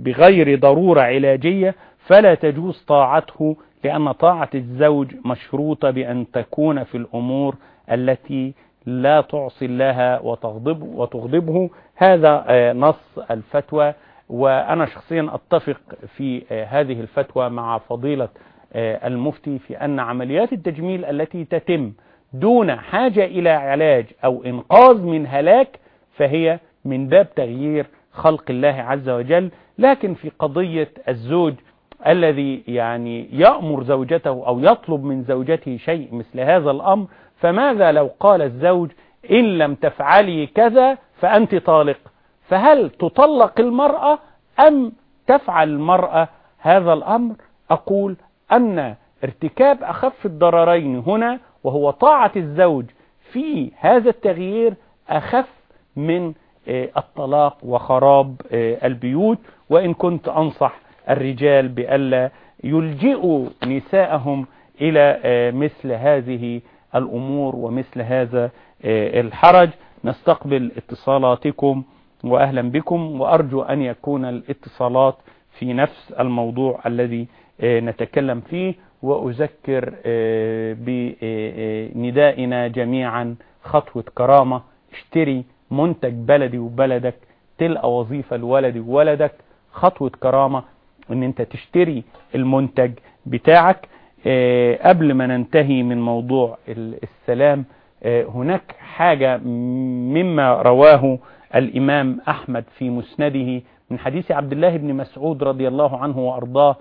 بغير ضرورة علاجية فلا تجوز طاعته لأن طاعة الزوج مشروطة بأن تكون في الأمور التي لا تعصي الله وتغضب وتغضبه. هذا نص الفتوى وأنا شخصيا أتفق في هذه الفتوى مع فضيلة المفتي في أن عمليات التجميل التي تتم دون حاجة إلى علاج أو إنقاذ من هلاك فهي من باب تغيير خلق الله عز وجل. لكن في قضية الزوج الذي يعني يأمر زوجته أو يطلب من زوجته شيء مثل هذا الأمر فماذا لو قال الزوج إن لم تفعلي كذا فأنت طالق؟ فهل تطلق المرأة أم تفعل المرأة هذا الأمر؟ أقول أن ارتكاب أخف الضررين هنا وهو طاعة الزوج في هذا التغيير أخف من الطلاق وخراب البيوت. وإن كنت أنصح الرجال بألا يلجئوا نساءهم إلى مثل هذه الأمور ومثل هذا الحرج. نستقبل اتصالاتكم وأهلا بكم وأرجو أن يكون الاتصالات في نفس الموضوع الذي نتكلم فيه وأذكر بندائنا جميعا خطوة كرامة. اشتري منتج بلدي وبلدك تلقى وظيفة لولدي وولدك. خطوة كرامة إن أنت تشتري المنتج بتاعك. قبل ما ننتهي من موضوع السلام هناك حاجة مما رواه الإمام أحمد في مسنده من حديث عبد الله بن مسعود رضي الله عنه وأرضاه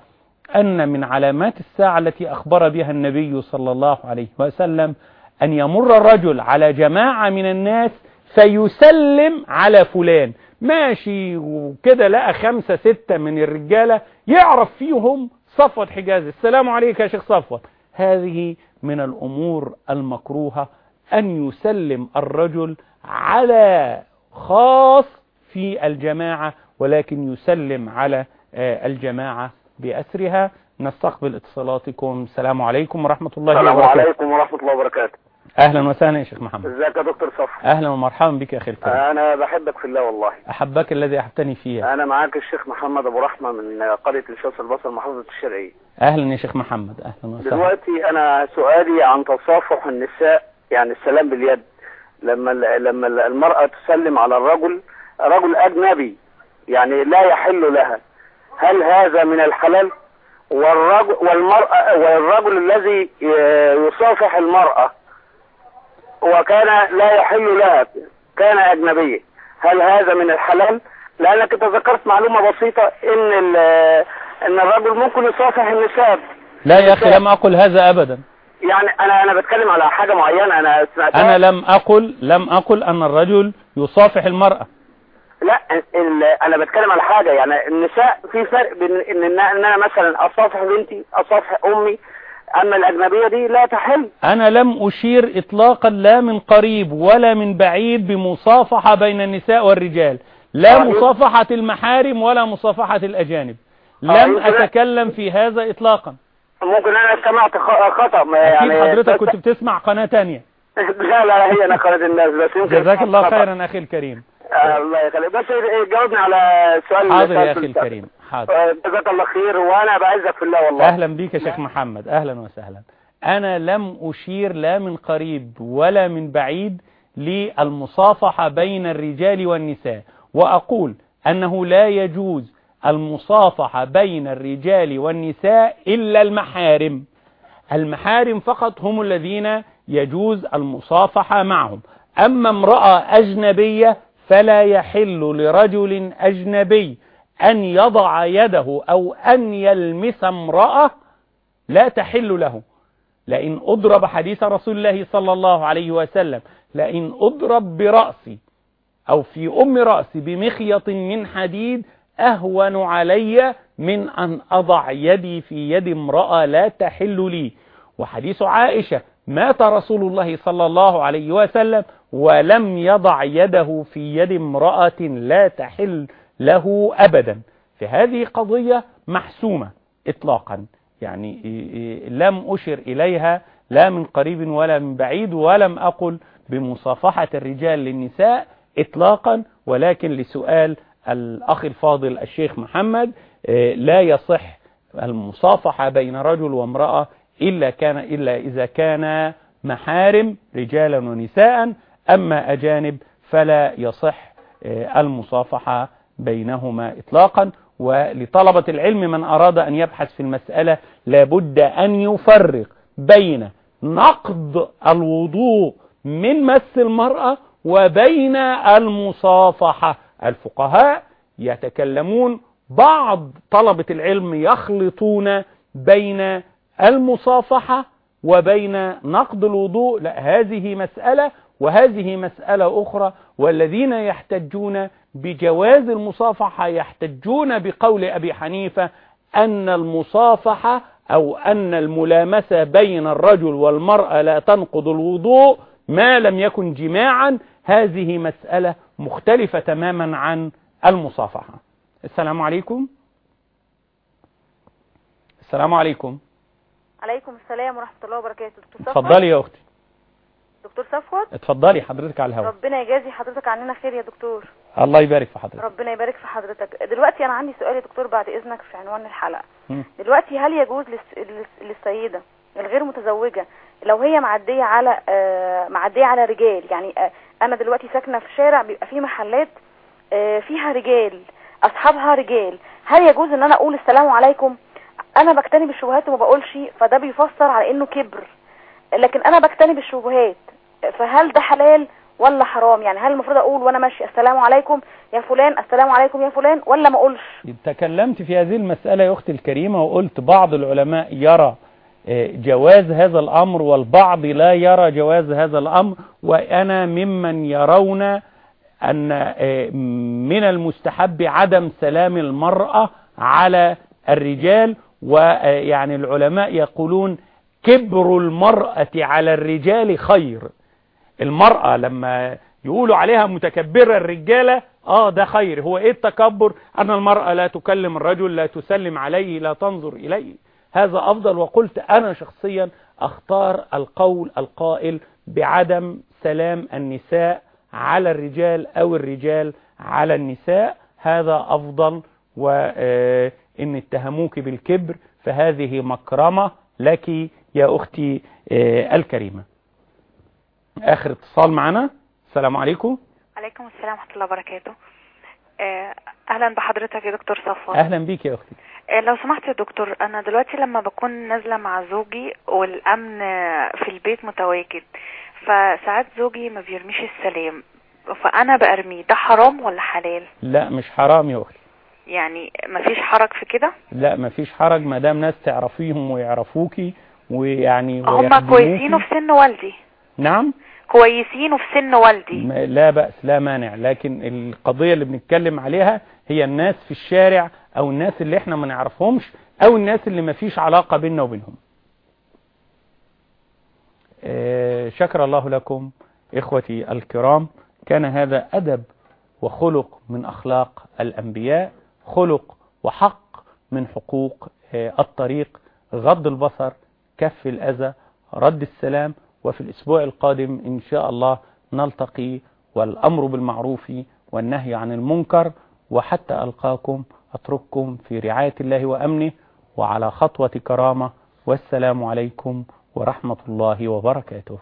أن من علامات الساعة التي أخبر بها النبي صلى الله عليه وسلم أن يمر الرجل على جماعة من الناس فيسلم على فلان. ماشي وكده لقى خمسة ستة من الرجالة يعرف فيهم صفوة حجاز. السلام عليك يا شيخ صفوة. هذه من الأمور المكروهة أن يسلم الرجل على خاص في الجماعة ولكن يسلم على الجماعة بأسرها. نستقبل اتصالاتكم. السلام عليكم ورحمة الله السلام وبركاته. عليكم ورحمة الله وبركاته. أهلا وسهلا يا شيخ محمد. إزيك يا دكتور صفر أهلا ومرحبا بك يا أخي الكريم. أنا بحبك في الله والله. أحبك الذي أحبتني فيه. أنا معاك الشيخ محمد أبو رحمة من قرية الشمس البصر محافظة الشرقية. أهلا يا شيخ محمد. أهلا وسهلا. دلوقتي أنا سؤالي عن تصافح النساء يعني السلام باليد. لما لما المرأة تسلم على الرجل رجل أجنبي يعني لا يحل لها. هل هذا من الحلال؟ والرجل والمرأة والرجل الذي يصافح المرأة وكان لا يحل لها كان أجنبيا هل هذا من الحلال؟ لأنك تذكرت معلومة بسيطة إن إن الرجل ممكن يصافح النساء. لا يا أخي لم أقل هذا أبدا. يعني أنا أنا بتكلم على حاجة معينة. أنا سمعتها أنا لم أقل لم أقل أن الرجل يصافح المرأة. لا أنا بتكلم على حاجة. يعني النساء في فرق بين ان إن أنا مثلا أصافح بنتي أصافح أمي أما الأجنبية دي لا تحل. أنا لم أشير إطلاقا لا من قريب ولا من بعيد بمصافحة بين النساء والرجال. لا آه، مصافحة المحارم ولا مصافحة الأجانب. آه، لم أتكلم في هذا إطلاقا. ممكن أنا سمعت خ- خطأ ما أكيد يعني حضرتك كنت بتسمع قناة تانية. لا لا هي نقلت الناس بس يمكن جزاك الله خطأ. خيرا أخي الكريم. آه الله يخليك. بس جاوبني على السؤال حاضر يا السابق. الكريم حاضر. آه، جزاك الله خير وأنا بعزك في الله والله. أهلا بك يا شيخ محمد. أهلا وسهلا. أنا لم أشير لا من قريب ولا من بعيد للمصافحة بين الرجال والنساء وأقول أنه لا يجوز المصافحة بين الرجال والنساء إلا المحارم. المحارم فقط هم الذين يجوز المصافحة معهم. أما امرأة أجنبية فلا يحل لرجل أجنبي أن يضع يده أو أن يلمس امرأة لا تحل له. لئن أضرب حديث رسول الله صلى الله عليه وسلم لئن أضرب برأسي أو في أم رأسي بمخيط من حديد أهون علي من أن أضع يدي في يد امرأة لا تحل لي. وحديث عائشة مات رسول الله صلى الله عليه وسلم ولم يضع يده في يد امرأة لا تحل له أبدا. فهذه قضية محسومة إطلاقا. يعني لم أشر إليها لا من قريب ولا من بعيد ولم أقل بمصافحة الرجال للنساء إطلاقا. ولكن لسؤال الأخ الفاضل الشيخ محمد لا يصح المصافحة بين رجل وامرأة إلا كان إلا إذا كان محارم رجالا ونساء أما أجانب فلا يصح المصافحة بينهما إطلاقا. ولطلبة العلم من أراد أن يبحث في المسألة لابد أن يفرق بين نقض الوضوء من مس المرأة وبين المصافحة. الفقهاء يتكلمون بعض طلبة العلم يخلطون بين المصافحة وبين نقض الوضوء. لا هذه مسألة وهذه مسألة أخرى. والذين يحتجون بجواز المصافحة يحتجون بقول أبي حنيفة أن المصافحة أو أن الملامسة بين الرجل والمرأة لا تنقض الوضوء ما لم يكن جماعا. هذه مسألة مختلفة تماما عن المصافحة. السلام عليكم. السلام عليكم. عليكم السلام ورحمة الله وبركاته. دكتور صفوت؟ اتفضلي يا أختي. دكتور صفوت؟ اتفضلي حضرتك على الهواء. ربنا يجازي حضرتك عننا خير يا دكتور. الله يبارك في حضرتك. ربنا يبارك في حضرتك. دلوقتي أنا عندي سؤال يا دكتور بعد إذنك في عنوان الحلقة. مم. دلوقتي هل يجوز للس- للس- للسيدة الغير متزوجة لو هي معدية على آه، معدية على رجال؟ يعني أنا دلوقتي ساكنة في شارع بيبقى فيه محلات آه، فيها رجال أصحابها رجال. هل يجوز إن أنا أقول السلام عليكم؟ أنا بجتنب الشبهات وما بقولش فده بيفسر على إنه كبر. لكن أنا بجتنب الشبهات فهل ده حلال ولا حرام؟ يعني هل المفروض أقول وأنا ماشي السلام عليكم يا فلان السلام عليكم يا فلان ولا ما أقولش؟ تكلمت في هذه المسألة يا أختي الكريمة وقلت بعض العلماء يرى جواز هذا الأمر والبعض لا يرى جواز هذا الأمر وأنا ممن يرون أن آه، من المستحب عدم سلام المرأة على الرجال ويعني العلماء يقولون كبر المرأة على الرجال خير. المرأة لما يقولوا عليها متكبرة الرجالة آه ده خير. هو إيه التكبر؟ أن المرأة لا تكلم الرجل لا تسلم عليه لا تنظر إليه. هذا أفضل وقلت أنا شخصيا أختار القول القائل بعدم سلام النساء على الرجال أو الرجال على النساء. هذا أفضل وان اتهموك بالكبر فهذه مكرمة لك يا أختي آه، الكريمة. آخر اتصال معنا. السلام عليكم. عليكم السلام ورحمة الله وبركاته. آه، أهلا بحضرتك يا دكتور صفوت أهلا بيك يا أختي. آه، لو سمحت يا دكتور أنا دلوقتي لما بكون نازلة مع زوجي والأمن آه، في البيت متواجد فساعات زوجي ما بيرميش السلام فأنا برميه ده حرام ولا حلال؟ لا مش حرام يا أختي. يعني مفيش حرج في كده؟ لا مفيش حرج ما دام ناس تعرفيهم ويعرفوكي ويعني هم. كويسين وفي سن والدي. نعم. كويسين وفي سن والدي. لا بأس لا مانع لكن القضية اللي بنتكلم عليها هي الناس في الشارع أو الناس اللي إحنا ما نعرفهمش أو الناس اللي ما فيش علاقة بيننا وبينهم. آه، شكر الله لكم إخوتي الكرام. كان هذا أدب وخلق من أخلاق الأنبياء خلق وحق من حقوق آه، الطريق غض البصر كف الأذى رد السلام وفي الأسبوع القادم إن شاء الله نلتقي والأمر بالمعروف والنهي عن المنكر وحتى ألقاكم أترككم في رعاية الله وأمنه وعلى خطوة كرامة والسلام عليكم ورحمة الله وبركاته.